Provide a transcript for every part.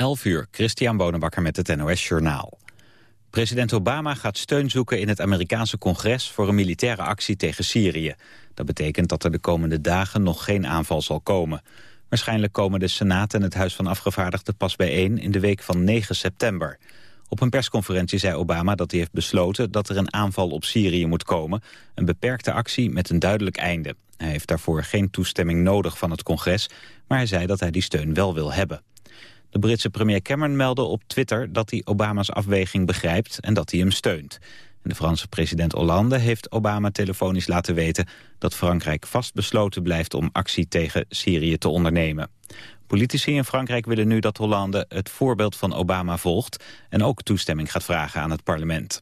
11 uur, Christian Bonenbakker met het NOS Journaal. President Obama gaat steun zoeken in het Amerikaanse congres... voor een militaire actie tegen Syrië. Dat betekent dat er de komende dagen nog geen aanval zal komen. Waarschijnlijk komen de Senaat en het Huis van Afgevaardigden pas bijeen... in de week van 9 september. Op een persconferentie zei Obama dat hij heeft besloten... dat er een aanval op Syrië moet komen. Een beperkte actie met een duidelijk einde. Hij heeft daarvoor geen toestemming nodig van het congres... maar hij zei dat hij die steun wel wil hebben. De Britse premier Cameron meldde op Twitter dat hij Obama's afweging begrijpt en dat hij hem steunt. En de Franse president Hollande heeft Obama telefonisch laten weten dat Frankrijk vastbesloten blijft om actie tegen Syrië te ondernemen. Politici in Frankrijk willen nu dat Hollande het voorbeeld van Obama volgt en ook toestemming gaat vragen aan het parlement.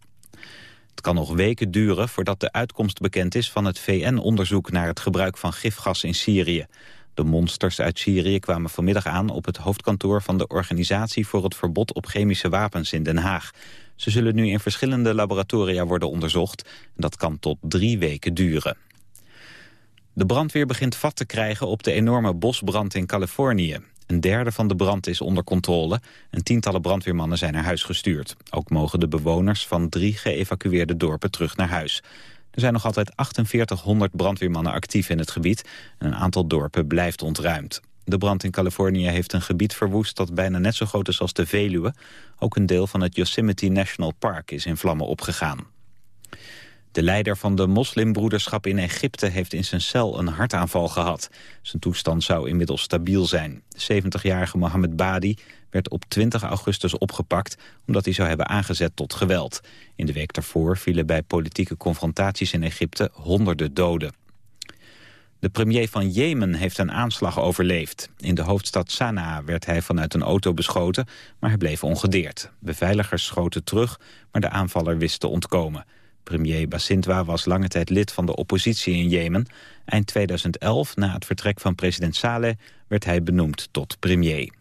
Het kan nog weken duren voordat de uitkomst bekend is van het VN-onderzoek naar het gebruik van gifgas in Syrië. De monsters uit Syrië kwamen vanmiddag aan op het hoofdkantoor van de Organisatie voor het Verbod op Chemische Wapens in Den Haag. Ze zullen nu in verschillende laboratoria worden onderzocht. Dat kan tot drie weken duren. De brandweer begint vat te krijgen op de enorme bosbrand in Californië. Een derde van de brand is onder controle en tientallen brandweermannen zijn naar huis gestuurd. Ook mogen de bewoners van drie geëvacueerde dorpen terug naar huis. Er zijn nog altijd 4800 brandweermannen actief in het gebied... en een aantal dorpen blijft ontruimd. De brand in Californië heeft een gebied verwoest dat bijna net zo groot is als de Veluwe. Ook een deel van het Yosemite National Park is in vlammen opgegaan. De leider van de moslimbroederschap in Egypte heeft in zijn cel een hartaanval gehad. Zijn toestand zou inmiddels stabiel zijn. De 70-jarige Mohammed Badi werd op 20 augustus opgepakt omdat hij zou hebben aangezet tot geweld. In de week daarvoor vielen bij politieke confrontaties in Egypte honderden doden. De premier van Jemen heeft een aanslag overleefd. In de hoofdstad Sanaa werd hij vanuit een auto beschoten, maar hij bleef ongedeerd. Beveiligers schoten terug, maar de aanvaller wist te ontkomen. Premier Basintwa was lange tijd lid van de oppositie in Jemen. Eind 2011, na het vertrek van president Saleh, werd hij benoemd tot premier.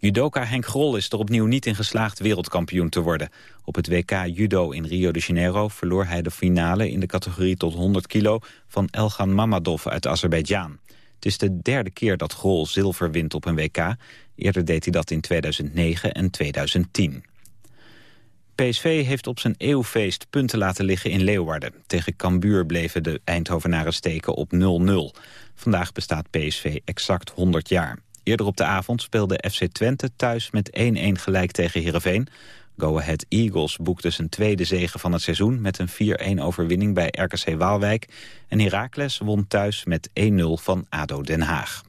Judoka Henk Grol is er opnieuw niet in geslaagd wereldkampioen te worden. Op het WK Judo in Rio de Janeiro verloor hij de finale in de categorie tot 100 kilo van Elgan Mamadov uit Azerbeidzjan. Het is de derde keer dat Grol zilver wint op een WK. Eerder deed hij dat in 2009 en 2010. PSV heeft op zijn eeuwfeest punten laten liggen in Leeuwarden. Tegen Cambuur bleven de Eindhovenaren steken op 0-0. Vandaag bestaat PSV exact 100 jaar. Eerder op de avond speelde FC Twente thuis met 1-1 gelijk tegen Heerenveen. Go Ahead Eagles boekte zijn tweede zege van het seizoen... met een 4-1 overwinning bij RKC Waalwijk. En Heracles won thuis met 1-0 van ADO Den Haag.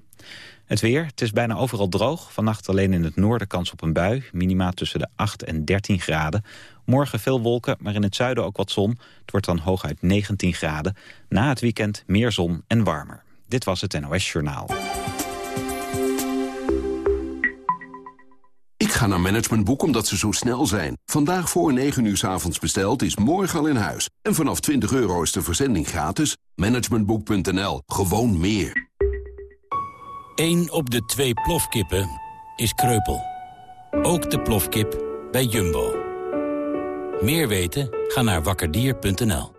Het weer, het is bijna overal droog. Vannacht alleen in het noorden kans op een bui. Minima tussen de 8 en 13 graden. Morgen veel wolken, maar in het zuiden ook wat zon. Het wordt dan hooguit 19 graden. Na het weekend meer zon en warmer. Dit was het NOS Journaal. Ik ga naar Managementboek omdat ze zo snel zijn. Vandaag voor 9 uur s avonds besteld is morgen al in huis. En vanaf 20 euro is de verzending gratis. Managementboek.nl. Gewoon meer. 1 op de twee plofkippen is kreupel. Ook de plofkip bij Jumbo. Meer weten? Ga naar wakkerdier.nl.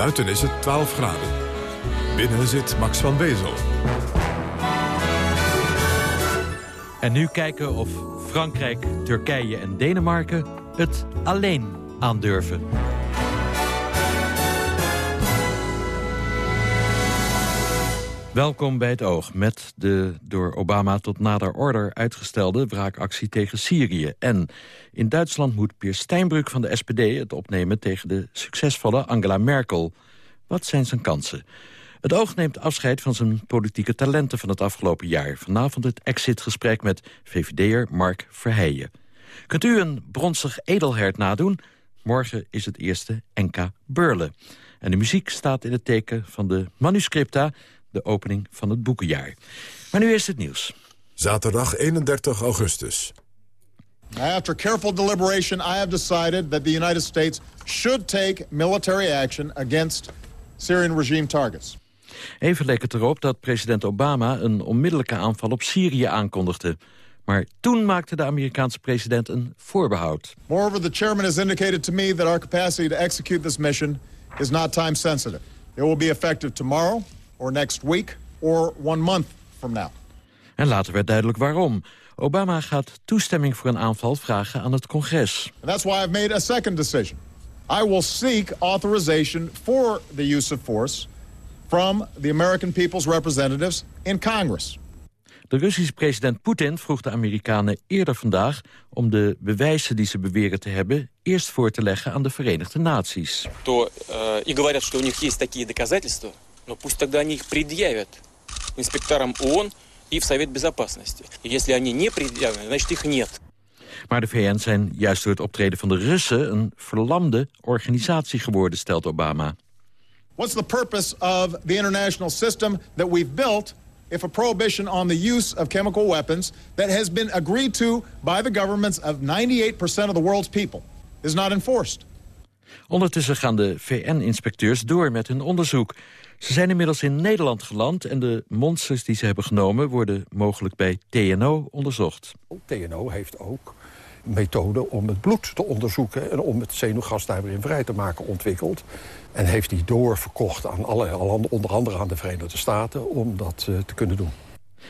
Buiten is het 12 graden. Binnen zit Max van Wezel. En nu kijken of Frankrijk, Turkije en Denemarken het alleen aandurven. Welkom bij het Oog met de door Obama tot nader order uitgestelde wraakactie tegen Syrië. En in Duitsland moet Pier Steinbrück van de SPD het opnemen tegen de succesvolle Angela Merkel. Wat zijn zijn kansen? Het oog neemt afscheid van zijn politieke talenten van het afgelopen jaar. Vanavond het exitgesprek met VVD'er Mark Verheijen. Kunt u een bronsig edelhert nadoen? Morgen is het eerste NK Burlen. En de muziek staat in het teken van de manuscripta... de opening van het boekenjaar. Maar nu is het nieuws. Zaterdag 31 augustus. After careful deliberation, I have decided that the United States should take military action against Syrian regime targets. Even leek het erop dat president Obama een onmiddellijke aanval op Syrië aankondigde. Maar toen maakte de Amerikaanse president een voorbehoud. Moreover, the chairman has indicated to me that our capacity to execute this mission is not time sensitive. It will be effective tomorrow or next week or one month from now. En later werd duidelijk waarom. Obama gaat toestemming voor een aanval vragen aan het congres. And that's why I've made a second decision. I will seek authorization for the use of force from the American people's representatives in Congress. De Russische president Poetin vroeg de Amerikanen eerder vandaag... om de bewijzen die ze beweren te hebben... eerst voor te leggen aan de Verenigde Naties. То э, и говорят, что у них есть такие доказательства, но пусть тогда они их предъявят инспекторам ООН и в Совет Безопасности. И если они не предъявлены, значит их нет. Maar de VN zijn juist door het optreden van de Russen... een verlamde organisatie geworden, stelt Obama. What's the purpose of the international system that we've built if a prohibition on the use of chemical weapons that has been agreed to by the governments of 98% of the world's people is not enforced? Ondertussen gaan de VN-inspecteurs door met hun onderzoek. Ze zijn inmiddels in Nederland geland en de monsters die ze hebben genomen... worden mogelijk bij TNO onderzocht. TNO heeft ook methode om het bloed te onderzoeken... en om het zenuwgas daar weer in vrij te maken ontwikkeld. En heeft die doorverkocht aan alle, onder andere aan de Verenigde Staten... om dat uh, te kunnen doen.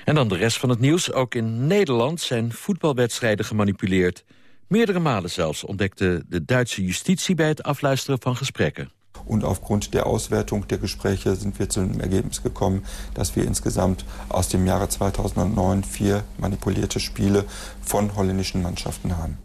En dan de rest van het nieuws. Ook in Nederland zijn voetbalwedstrijden gemanipuleerd. Meerdere malen zelfs ontdekte de Duitse justitie bij het afluisteren van gesprekken. Und aufgrund der Auswertung der Gespräche sind wir zu dem Ergebnis gekommen, dass wir insgesamt aus dem Jahre 2009 vier manipulierte Spiele von holländischen Mannschaften haben.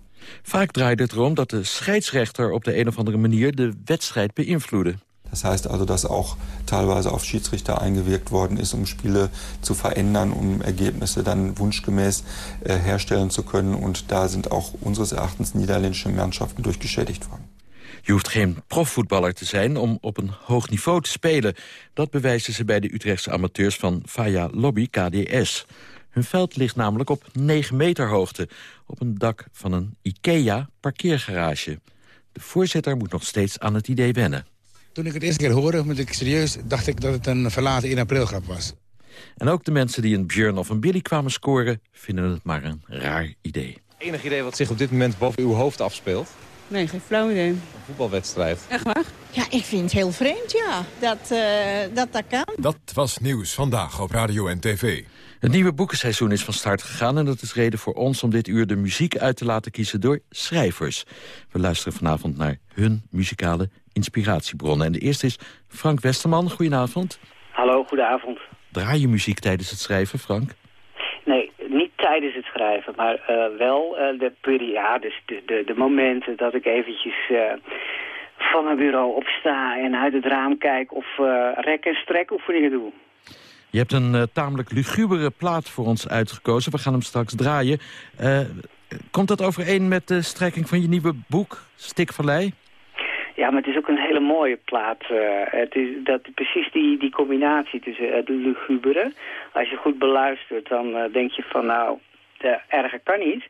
Vaak draait het erom dat de scheidsrechter op de een of andere manier de wedstrijd beïnvloedde. Das heißt also, dass auch teilweise auf Schiedsrichter eingewirkt worden ist, um Spiele zu verändern, um Ergebnisse dann wunschgemäß äh, herstellen zu können. Und da sind auch unseres Erachtens niederländische Mannschaften durchgeschädigt worden. Je hoeft geen profvoetballer te zijn om op een hoog niveau te spelen. Dat bewijzen ze bij de Utrechtse amateurs van Faya Lobby KDS. Hun veld ligt namelijk op 9 meter hoogte... op een dak van een IKEA-parkeergarage. De voorzitter moet nog steeds aan het idee wennen. Toen ik het eerste keer hoorde, moet ik serieus, dacht ik dat het een verlaten in april grap was. En ook de mensen die een Björn of een Billy kwamen scoren... vinden het maar een raar idee. Enig idee wat zich op dit moment boven uw hoofd afspeelt? Nee, geen flauw idee. Een voetbalwedstrijd. Echt waar? Ja, ik vind het heel vreemd, ja, dat, uh, dat dat kan. Dat was Nieuws Vandaag op Radio en TV. Het nieuwe boekenseizoen is van start gegaan... en dat is reden voor ons om dit uur de muziek uit te laten kiezen door schrijvers. We luisteren vanavond naar hun muzikale inspiratiebronnen. En de eerste is Frank Westerman. Goedenavond. Hallo, goedenavond. Draai je muziek tijdens het schrijven, Frank? Nee, niet tijdens het maar uh, wel uh, de periode, de, de, de, momenten dat ik eventjes uh, van mijn bureau opsta en uit het raam kijk of rek- en strekoefeningen doe. Je hebt een tamelijk lugubere plaat voor ons uitgekozen. We gaan hem straks draaien. komt dat overeen met de strekking van je nieuwe boek, Stikvallei? Ja, maar het is ook een hele mooie plaat. Uh, het is dat, precies die, die combinatie tussen het lugubere. Als je goed beluistert, dan denk je van nou, erger kan niet.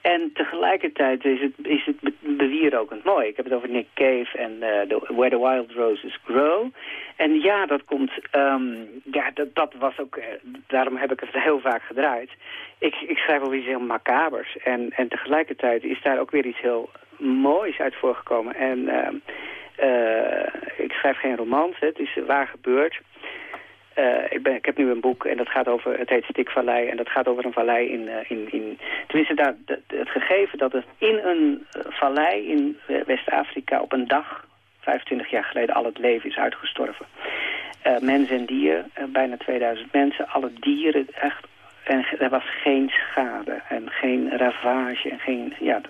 En tegelijkertijd is het, is het bewierokend mooi. Ik heb het over Nick Cave en the, Where the Wild Roses Grow. En ja, dat komt... Um, ja, dat, dat was ook... daarom heb ik het heel vaak gedraaid. Ik, ik schrijf over iets heel macabers. En, en tegelijkertijd is daar ook weer iets heel moois uit voorgekomen. En uh, ik schrijf geen romans, het is waar gebeurd. Uh, ik, ben, ik heb nu een boek en dat gaat over, het heet Stikvallei en dat gaat over een vallei in, in, in tenminste daar, het gegeven dat er in een vallei in West-Afrika op een dag, 25 jaar geleden, al het leven is uitgestorven. Uh, mensen en dieren, bijna 2000 mensen, alle dieren echt, en er was geen schade en geen ravage en geen, ja,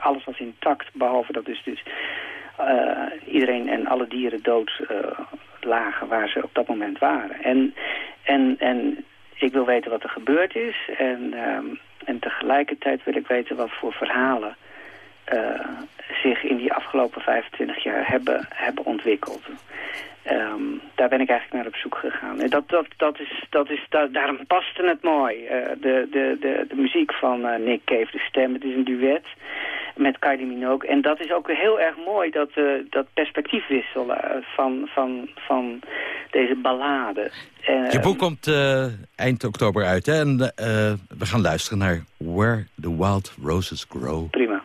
alles was intact, behalve dat dus, dus uh, iedereen en alle dieren dood uh, lagen waar ze op dat moment waren. En, en, en ik wil weten wat er gebeurd is en, um, en tegelijkertijd wil ik weten wat voor verhalen zich in die afgelopen 25 jaar hebben, hebben ontwikkeld. Ehm, daar ben ik eigenlijk naar op zoek gegaan. En dat, dat, dat is, dat is, da daarom paste het mooi. Uh, de, de, de, de muziek van uh, Nick Cave, de stem, het is een duet met Kylie Minogue. En dat is ook heel erg mooi, dat, uh, dat perspectiefwissel van, van, van deze ballade. Je boek komt eind oktober uit, hè? En we gaan luisteren naar Where the Wild Roses Grow. Prima.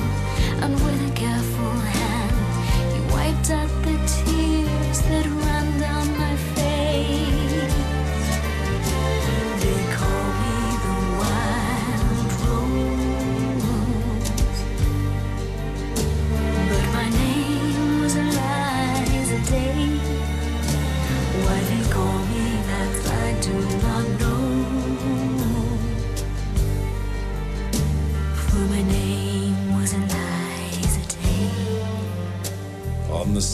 he wiped out the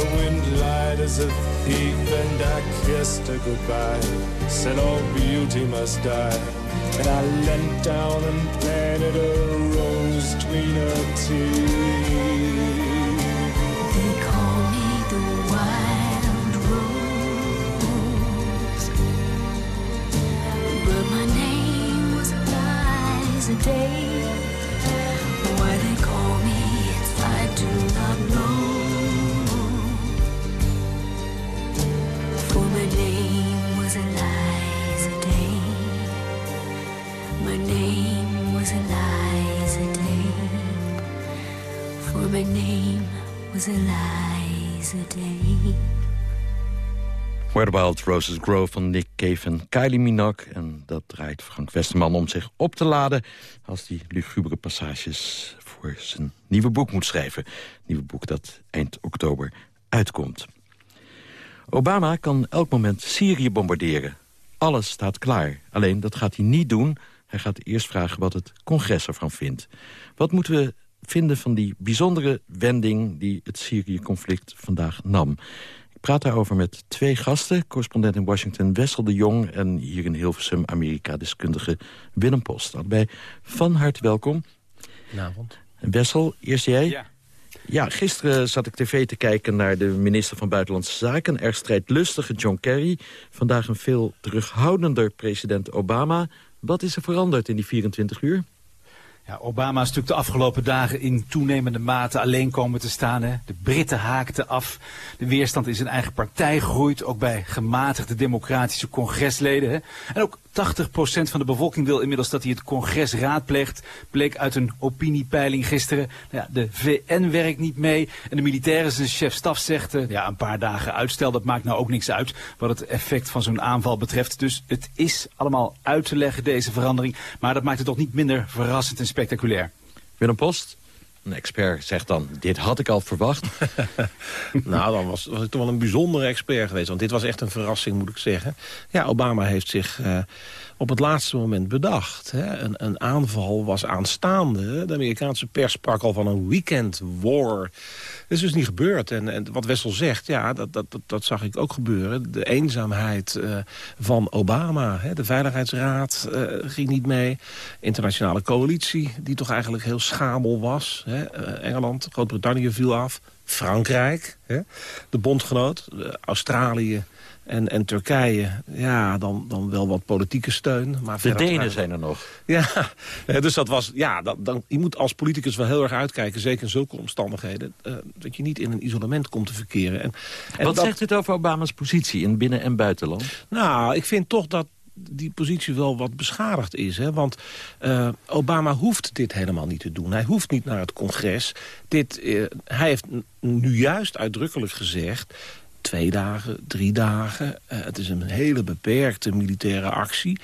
the wind lied as a thief, and I kissed her goodbye. Said all beauty must die. And I leant down and planted a rose between her teeth. They call me the wild rose, but my name was Eliza Day. My name was Eliza Day. Where the Wild Roses Grow van Nick Cave en Kylie Minogue. En dat draait Frank Westerman om zich op te laden... als die lugubere passages voor zijn nieuwe boek moet schrijven. Nieuwe boek dat eind oktober uitkomt. Obama kan elk moment Syrië bombarderen. Alles staat klaar. Alleen, dat gaat hij niet doen. Hij gaat eerst vragen wat het congres ervan vindt. Wat moeten we vinden van die bijzondere wending... die het Syrië-conflict vandaag nam? Ik praat daarover met twee gasten. Correspondent in Washington Wessel de Jong... en hier in Hilversum Amerika-deskundige Willem Post. Allebei van harte welkom. Goedenavond. Wessel, eerst jij. Ja. Ja, gisteren zat ik tv te kijken naar de minister van Buitenlandse Zaken... erg strijdlustige John Kerry. Vandaag een veel terughoudender president Obama. Wat is er veranderd in die 24 uur? Obama is natuurlijk de afgelopen dagen in toenemende mate alleen komen te staan. Hè. De Britten haakten af. De weerstand in zijn eigen partij groeit. Ook bij gematigde democratische congresleden. Hè. En ook 80% van de bevolking wil inmiddels dat hij het congres raadpleegt. Bleek uit een opiniepeiling gisteren. Nou ja, de VN werkt niet mee. En de militairen, zijn chef-staf zegt... eh, ja, een paar dagen uitstel, dat maakt nou ook niks uit... wat het effect van zo'n aanval betreft. Dus het is allemaal uit te leggen, deze verandering. Maar dat maakt het toch niet minder verrassend en spectaculair. Willem Post, een expert zegt dan, dit had ik al verwacht. nou, dan was, was ik toch wel een bijzondere expert geweest. Want dit was echt een verrassing, moet ik zeggen. Ja, Obama heeft zich eh, op het laatste moment bedacht. Hè. Een, een aanval was aanstaande. De Amerikaanse pers sprak al van een weekend war. Dat is dus niet gebeurd. En, en wat Wessel zegt, ja, dat, dat, dat, zag ik ook gebeuren. De eenzaamheid eh, van Obama. Hè. De Veiligheidsraad eh, ging niet mee. Internationale coalitie, die toch eigenlijk heel schamel was. Hè. Eh, Engeland, Groot-Brittannië viel af. Frankrijk, hè. de bondgenoot. Australië en, en Turkije, ja, dan, dan wel wat politieke steun. Maar De Denen zijn er nog. Ja, dus dat was, ja, dat, dan, je moet als politicus wel heel erg uitkijken, zeker in zulke omstandigheden, eh, dat je niet in een isolement komt te verkeren. En, en Wat dat- zegt dit over Obama's positie in binnen- en buitenland? Nou, ik vind toch dat die positie wel wat beschadigd is. Hè? Want eh, Obama hoeft dit helemaal niet te doen. Hij hoeft niet naar het congres. Dit, eh, hij heeft nu juist uitdrukkelijk gezegd... twee dagen, drie dagen. Eh, het is een hele beperkte militaire actie.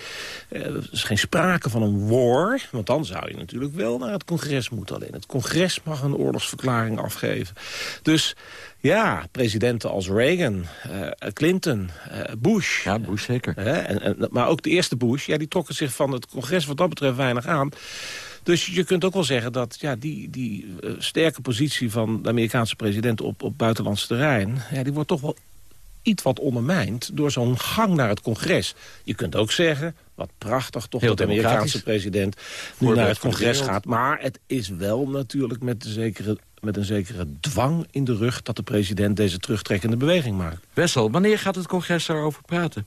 Eh, er is geen sprake van een war. Want dan zou je natuurlijk wel naar het congres moeten. Alleen het congres mag een oorlogsverklaring afgeven. Dus ja, presidenten als Reagan, eh, Clinton, Bush. Ja, Bush zeker. en, en, maar ook de eerste Bush, ja, die trokken zich van het congres wat dat betreft weinig aan. Dus je kunt ook wel zeggen dat ja, die, die eh, sterke positie van de Amerikaanse president op, op buitenlands terrein... Ja, die wordt toch wel iets wat ondermijnd door zo'n gang naar het congres. Je kunt ook zeggen, wat prachtig toch Heel dat de Amerikaanse president nu naar het congres gaat. Maar het is wel natuurlijk met, de zekere, met een zekere dwang in de rug... dat de president deze terugtrekkende beweging maakt. Wessel, wanneer gaat het congres daarover praten?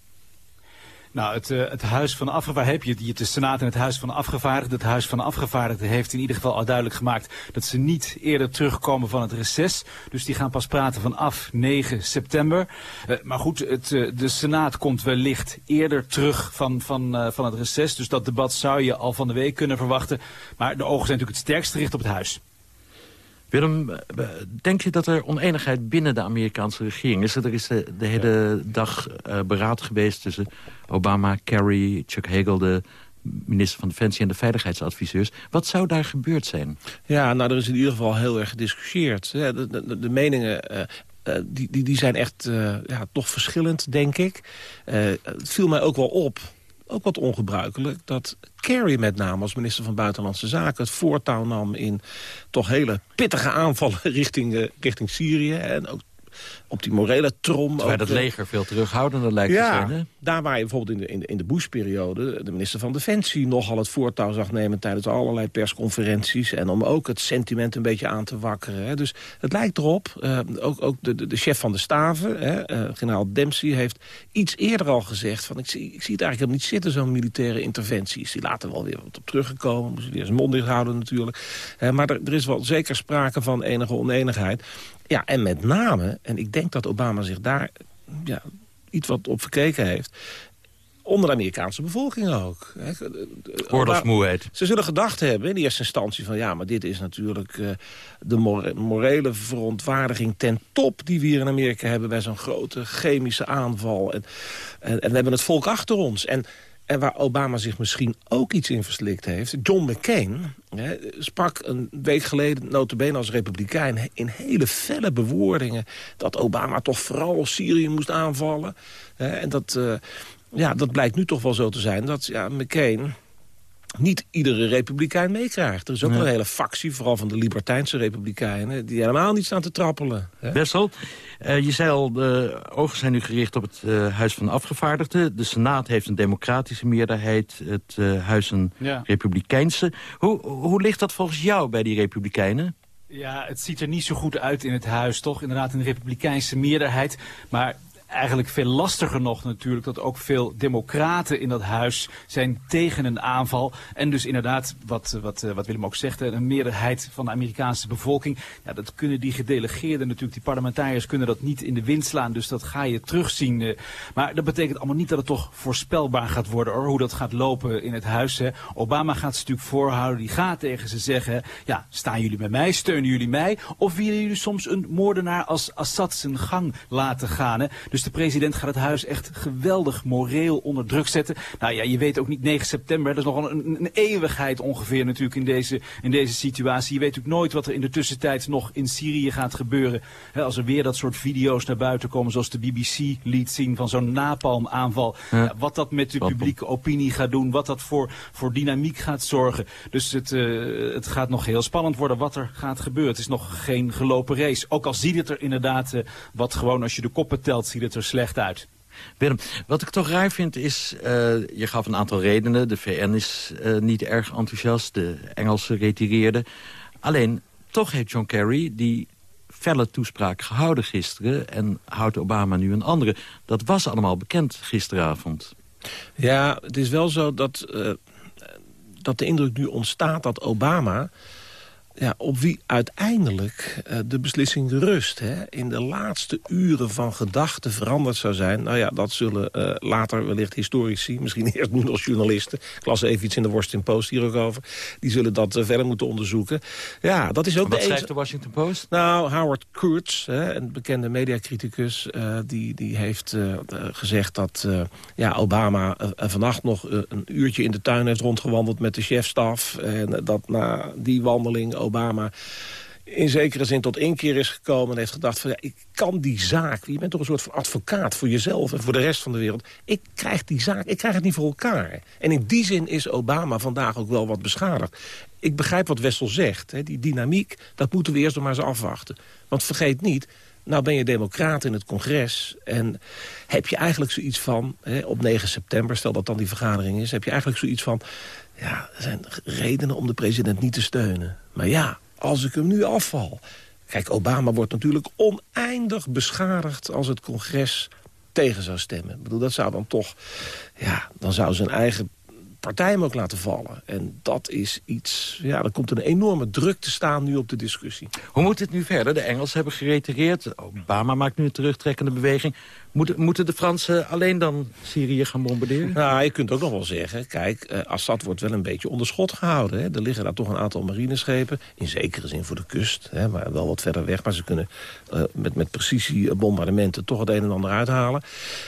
Nou, het, eh, het Huis van de Afgevaardigden, heb je het- de Senaat en het Huis van de Afgevaardigden. Het Huis van de Afgevaardigden heeft in ieder geval al duidelijk gemaakt dat ze niet eerder terugkomen van het reces. Dus die gaan pas praten vanaf 9 september. Eh, maar goed, het, eh, de Senaat komt wellicht eerder terug van, van, van het reces. Dus dat debat zou je al van de week kunnen verwachten. Maar de ogen zijn natuurlijk het sterkst gericht op het Huis. Willem, eh, denk je dat er oneenigheid binnen de Amerikaanse regering is? Er is de, de hele dag eh, beraad geweest tussen Obama, Kerry, Chuck Hagel... de minister van Defensie en de veiligheidsadviseurs. Wat zou daar gebeurd zijn? Ja, nou, er is in ieder geval heel erg gediscussieerd. De, de, de meningen... eh, die, die, die zijn echt ja, toch verschillend, denk ik. Het viel mij ook wel op, ook wat ongebruikelijk... dat Kerry met name als minister van Buitenlandse Zaken... het voortouw nam in toch hele pittige aanvallen richting, eh, richting Syrië. En ook op die morele trom. Terwijl ook, het eh, leger veel terughoudender lijkt te zijn. Hè? daar waar je bijvoorbeeld in de, in de, in de Bush-periode... de minister van Defensie nogal het voortouw zag nemen... tijdens allerlei persconferenties... en om ook het sentiment een beetje aan te wakkeren. Hè. Dus het lijkt erop, eh, ook, ook de, de, de chef van de staven... Hè, eh, generaal Dempsey heeft iets eerder al gezegd... van ik zie, ik zie het eigenlijk helemaal niet zitten, zo'n militaire interventie. Is die later wel weer wat op teruggekomen. Moest hij weer zijn mond dicht houden natuurlijk. Maar er, er is wel zeker sprake van enige oneenigheid. Ja, en met name, en ik denk dat Obama zich daar ja, iets wat op verkeken heeft... onder de Amerikaanse bevolking ook. Oorlogsmoeheid. Ze zullen gedacht hebben in de eerste instantie van... ja, maar dit is natuurlijk eh, de more- morele verontwaardiging ten top... die we hier in Amerika hebben bij zo'n grote chemische aanval. En, en, en we hebben het volk achter ons. En, en waar Obama zich misschien ook iets in verslikt heeft... John McCain hè, sprak een week geleden, notabene als republikein... in hele felle bewoordingen dat Obama toch vooral Syrië moest aanvallen. Hè, en dat, eh, ja, dat blijkt nu toch wel zo te zijn dat ja, McCain niet iedere republikein meekrijgt. Er is ook een hele factie, vooral van de libertijnse republikeinen... die helemaal niet staan te trappelen. hè. Wessel, eh, je zei al, de ogen zijn nu gericht op het eh, Huis van Afgevaardigden. De Senaat heeft een democratische meerderheid, het eh, Huis een Ja. republikeinse. Hoe, hoe ligt dat volgens jou bij die republikeinen? Ja, het ziet er niet zo goed uit in het huis, toch? Inderdaad, een republikeinse meerderheid. Maar eigenlijk veel lastiger nog natuurlijk dat ook veel democraten in dat huis zijn tegen een aanval. En dus inderdaad, wat, wat, eh, wat Willem ook zegt, een meerderheid van de Amerikaanse bevolking. Ja, dat kunnen die gedelegeerden natuurlijk, die parlementariërs kunnen dat niet in de wind slaan. Dus dat ga je terugzien. eh. Maar dat betekent allemaal niet dat het toch voorspelbaar gaat worden hoor, hoe dat gaat lopen in het huis. Hè. Obama gaat ze natuurlijk voorhouden, die gaat tegen ze zeggen, ja, staan jullie met mij, steunen jullie mij? Of willen jullie soms een moordenaar als Assad zijn gang laten gaan? Hè? Dus de president gaat het huis echt geweldig moreel onder druk zetten. Nou ja, je weet ook niet 9 september, dat is nog een, een eeuwigheid ongeveer natuurlijk in deze, in deze situatie. Je weet natuurlijk nooit wat er in de tussentijd nog in Syrië gaat gebeuren. Als er weer dat soort video's naar buiten komen, zoals de BBC liet zien van zo'n napalmaanval. Ja. Ja, wat dat met de publieke opinie gaat doen, wat dat voor, voor dynamiek gaat zorgen. Dus het, eh, het gaat nog heel spannend worden wat er gaat gebeuren. Het is nog geen gelopen race. Ook al ziet het er inderdaad, eh, wat gewoon als je de koppen telt, ziet het er slecht uit. Willem, wat ik toch raar vind is, eh, je gaf een aantal redenen. De VN is eh, niet erg enthousiast, de Engelsen retireerden. Alleen, toch heeft John Kerry die felle toespraak gehouden gisteren... en houdt Obama nu een andere. Dat was allemaal bekend gisteravond. Ja, het is wel zo dat, eh, dat de indruk nu ontstaat dat Obama... Ja, op wie uiteindelijk eh, de beslissing rust... Hè, in de laatste uren van gedachten veranderd zou zijn... nou ja, dat zullen eh, later wellicht historici... misschien eerst nu nog journalisten... ik las even iets in de Washington Post hier ook over... die zullen dat eh, verder moeten onderzoeken. Ja, dat is ook Wat de schrijft eens- de Washington Post? nou, Howard Kurtz, hè, een bekende mediacriticus... die, die heeft gezegd dat ja, Obama vannacht nog een uurtje in de tuin heeft rondgewandeld met de chefstaf. En dat na die wandeling Obama in zekere zin tot inkeer is gekomen... en heeft gedacht van, ja, ik kan die zaak... je bent toch een soort van advocaat voor jezelf en voor de rest van de wereld... ik krijg die zaak, ik krijg het niet voor elkaar. En in die zin is Obama vandaag ook wel wat beschadigd. Ik begrijp wat Wessel zegt, hè, die dynamiek... dat moeten we eerst nog maar eens afwachten. Want vergeet niet, nou ben je democraat in het congres... en heb je eigenlijk zoiets van, hè, op 9 september... stel dat dan die vergadering is, heb je eigenlijk zoiets van... ja, er zijn redenen om de president niet te steunen. Maar ja, als ik hem nu afval... Kijk, Obama wordt natuurlijk oneindig beschadigd als het congres tegen zou stemmen. Ik bedoel, dat zou dan toch... Ja, dan zou zijn eigen partij hem ook laten vallen. En dat is iets... Ja, er komt een enorme druk te staan nu op de discussie. Hoe moet het nu verder? De Engelsen hebben geretireerd. Obama maakt nu een terugtrekkende beweging. Moeten, moeten de Fransen alleen dan Syrië gaan bombarderen? Nou, je kunt ook nog wel zeggen... kijk, eh, Assad wordt wel een beetje onder schot gehouden. Hè. Er liggen daar toch een aantal marineschepen. In zekere zin voor de kust, hè, maar wel wat verder weg. Maar ze kunnen eh, met, met precisie bombardementen toch het een en ander uithalen.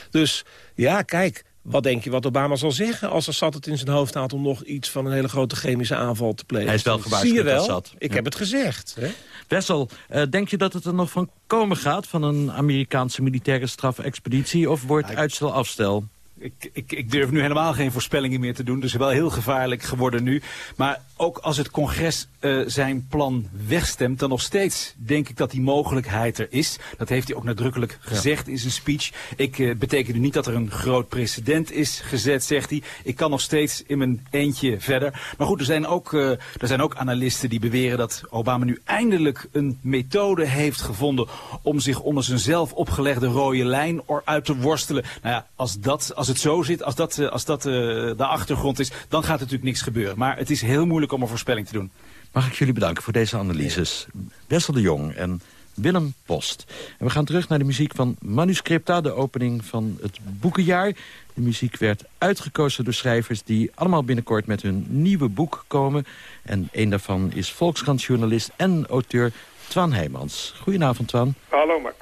Dus ja, kijk... Wat denk je wat Obama zal zeggen als Assad het in zijn hoofd haalt... om nog iets van een hele grote chemische aanval te plegen? Hij is wel Zie gewaarschuwd, je wel? Assad. Ik Ja. heb het gezegd. Hè? Wessel, eh, denk je dat het er nog van komen gaat... van een Amerikaanse militaire strafexpeditie... of wordt uitstel afstel? Ik, ik, ik durf nu helemaal geen voorspellingen meer te doen. Dus wel heel gevaarlijk geworden nu. Maar ook als het congres eh, zijn plan wegstemt... dan nog steeds denk ik dat die mogelijkheid er is. Dat heeft hij ook nadrukkelijk gezegd in zijn speech. Ik eh, betekende niet dat er een groot precedent is gezet, zegt hij. Ik kan nog steeds in mijn eentje verder. Maar goed, er zijn ook, eh, er zijn ook analisten die beweren... dat Obama nu eindelijk een methode heeft gevonden... om zich onder zijn zelf opgelegde rode lijn uit te worstelen. Nou ja, als, dat, als het zo zit, als dat, eh, als dat eh, de achtergrond is... dan gaat er natuurlijk niks gebeuren. Maar het is heel moeilijk om een voorspelling te doen. Mag ik jullie bedanken voor deze analyses. Wessel de Jong en Willem Post. En we gaan terug naar de muziek van Manuscripta... de opening van het boekenjaar. De muziek werd uitgekozen door schrijvers... die allemaal binnenkort met hun nieuwe boek komen. En een daarvan is Volkskrant-journalist en auteur Twan Heijmans. Goedenavond, Twan. Hallo Max.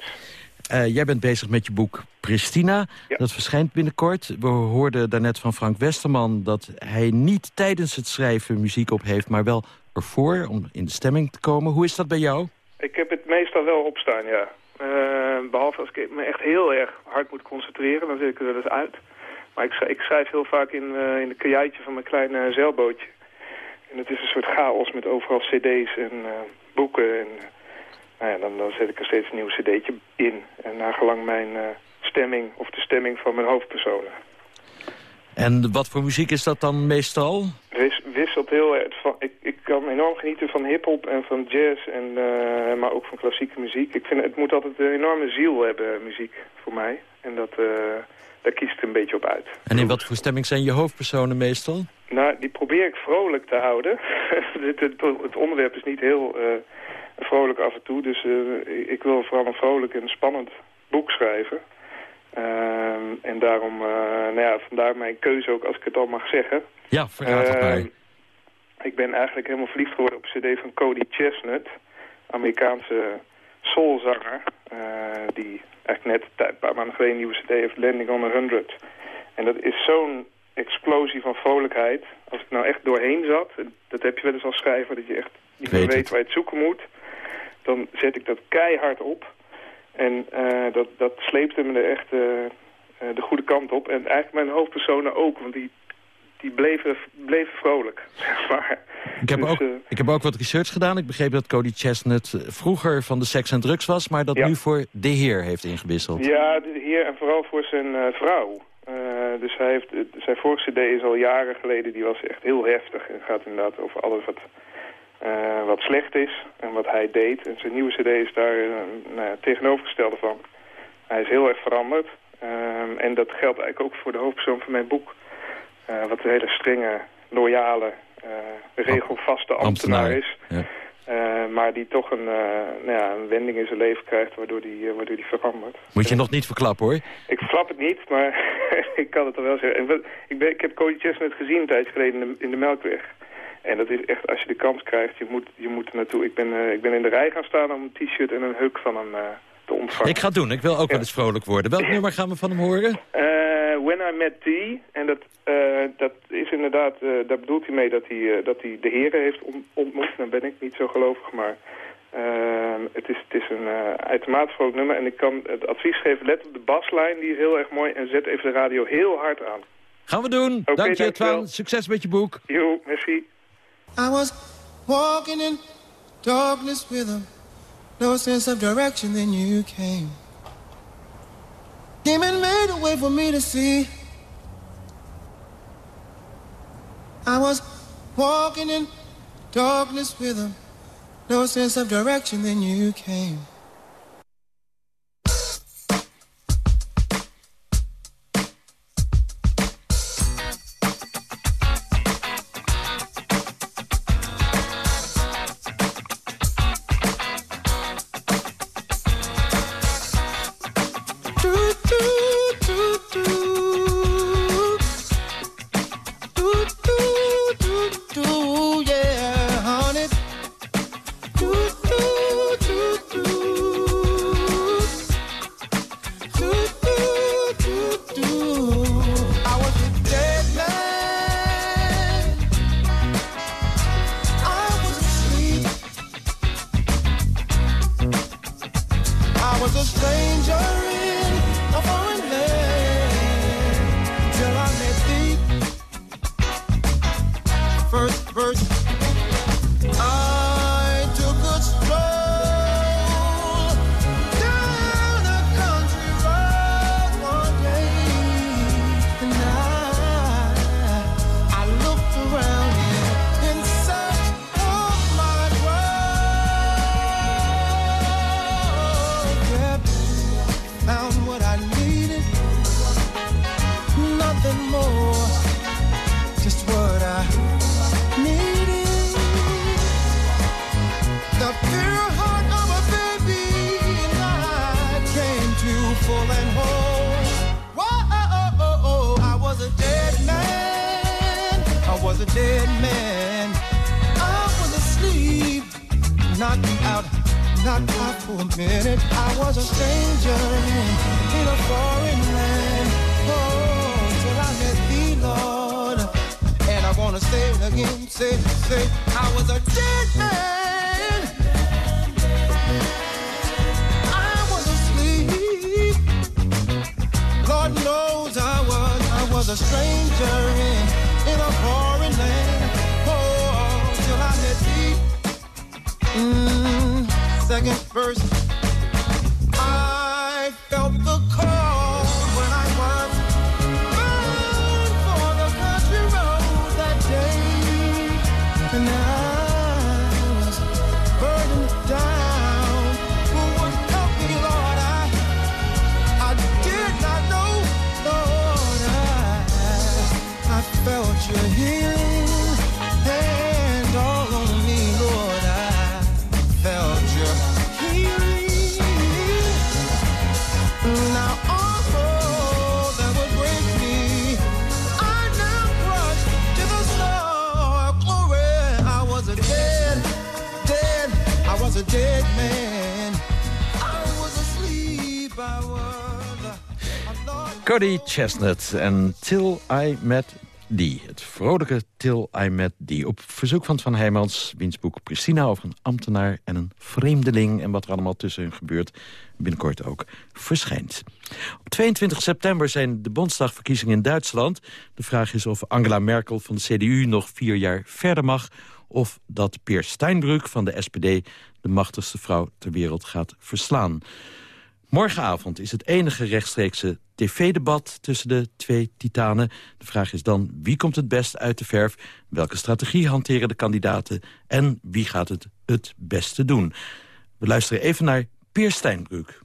Eh, jij bent bezig met je boek Pristina. Dat verschijnt binnenkort. We hoorden daarnet van Frank Westerman dat hij niet tijdens het schrijven muziek op heeft... maar wel ervoor, om in de stemming te komen. Hoe is dat bij jou? Ik heb het meestal wel opstaan, ja. Eh, behalve als ik me echt heel erg hard moet concentreren, dan zet ik er wel eens uit. Maar ik, schrijf- ik schrijf heel vaak in, eh, in de kajuitje van mijn kleine zeilbootje. En het is een soort chaos met overal cd's en boeken. En nou ja, dan, dan zet ik er steeds een nieuw cd'tje in. En nagelang mijn eh, stemming of de stemming van mijn hoofdpersonen. En wat voor muziek is dat dan meestal? Wis- wisselt heel erg. Van, ik, ik kan enorm genieten van hip-hop en van jazz, en, eh, maar ook van klassieke muziek. Ik vind het moet altijd een enorme ziel hebben, muziek, voor mij. En dat, eh, daar kies ik een beetje op uit. En in wat voor stemming zijn je hoofdpersonen meestal? Nou, die probeer ik vrolijk te houden. het, het, het onderwerp is niet heel vrolijk af en toe, dus eh, ik wil vooral een vrolijk en spannend boek schrijven. Ehm, en daarom, eh, nou ja, vandaar mijn keuze ook, als ik het al mag zeggen. Ja, verraad het Ehm, mij. Ik ben eigenlijk helemaal verliefd geworden op een cd van Cody Chestnut. Amerikaanse soulzanger. eh, die echt net een paar maanden geleden een nieuwe cd heeft, Landing on a 100. En dat is zo'n explosie van vrolijkheid. Als ik nou echt doorheen zat, dat heb je wel eens als schrijver, dat je echt niet meer weet waar je het zoeken moet. Dan zet ik dat keihard op. En eh, dat, dat sleepte me er echt eh, eh, de goede kant op. En eigenlijk mijn hoofdpersonen ook, want die, die bleven, bleven vrolijk, maar. Ik heb, Dus, ook, ik heb ook wat research gedaan. Ik begreep dat Cody Chestnut vroeger van de seks en drugs was... maar dat Ja. nu voor de heer heeft ingewisseld. Ja, de heer en vooral voor zijn vrouw. Dus hij heeft, zijn vorige cd is al jaren geleden, die was echt heel heftig. En gaat inderdaad over alles wat, eh, wat slecht is en wat hij deed. En zijn nieuwe cd is daar eh, nou ja, tegenovergestelde van. Hij is heel erg veranderd. Ehm, en dat geldt eigenlijk ook voor de hoofdpersoon van mijn boek. Eh, wat een hele strenge, loyale, regelvaste ambtenaar is. ja. Maar die toch een, nou ja, een wending in zijn leven krijgt waardoor die, waardoor die verandert. Moet je nog niet verklappen, hoor. Ik verklap het niet, maar ik kan het er wel zeggen. Ik, ben, ik heb Cody Chestnut gezien een tijdje geleden in de, in de Melkweg. En dat is echt, als je de kans krijgt, je moet, je moet er naartoe. Ik ben, eh, ik ben in de rij gaan staan om een t-shirt en een huk van hem eh, te ontvangen. Ik ga het doen. Ik wil ook wel eens vrolijk worden. Welk nummer gaan we van hem horen? Eh, when I Met Thee. En dat, dat is inderdaad, daar bedoelt hij mee dat hij, dat hij de heren heeft on- ontmoet. Dan ben ik niet zo gelovig, maar eh, het, is, het is een uitermate vrolijk nummer. En ik kan het advies geven, let op de baslijn, die is heel erg mooi. En zet even de radio heel hard aan. Gaan we doen. Oké, Dank je, dankjewel. Twan. Succes met je boek. Jo, merci. I was walking in darkness with a no sense of direction, then you came. Came and made a way for me to see. I was walking in darkness with a no sense of direction, then you came. Cody Chestnut en Till I Met Die. Het vrolijke Till I Met Die. Op verzoek van Van Heijmans, wiens boek Pristina over een ambtenaar en een vreemdeling... en wat er allemaal tussen hun gebeurt, binnenkort ook verschijnt. Op 22 september zijn de Bondsdagverkiezingen in Duitsland. De vraag is of Angela Merkel van de CDU nog vier jaar verder mag... of dat Peer Steinbrück van de SPD de machtigste vrouw ter wereld gaat verslaan. Morgenavond is het enige rechtstreekse tv-debat tussen de twee titanen. De vraag is dan wie komt het best uit de verf, welke strategie hanteren de kandidaten en wie gaat het het beste doen. We luisteren even naar Peer Steinbrück.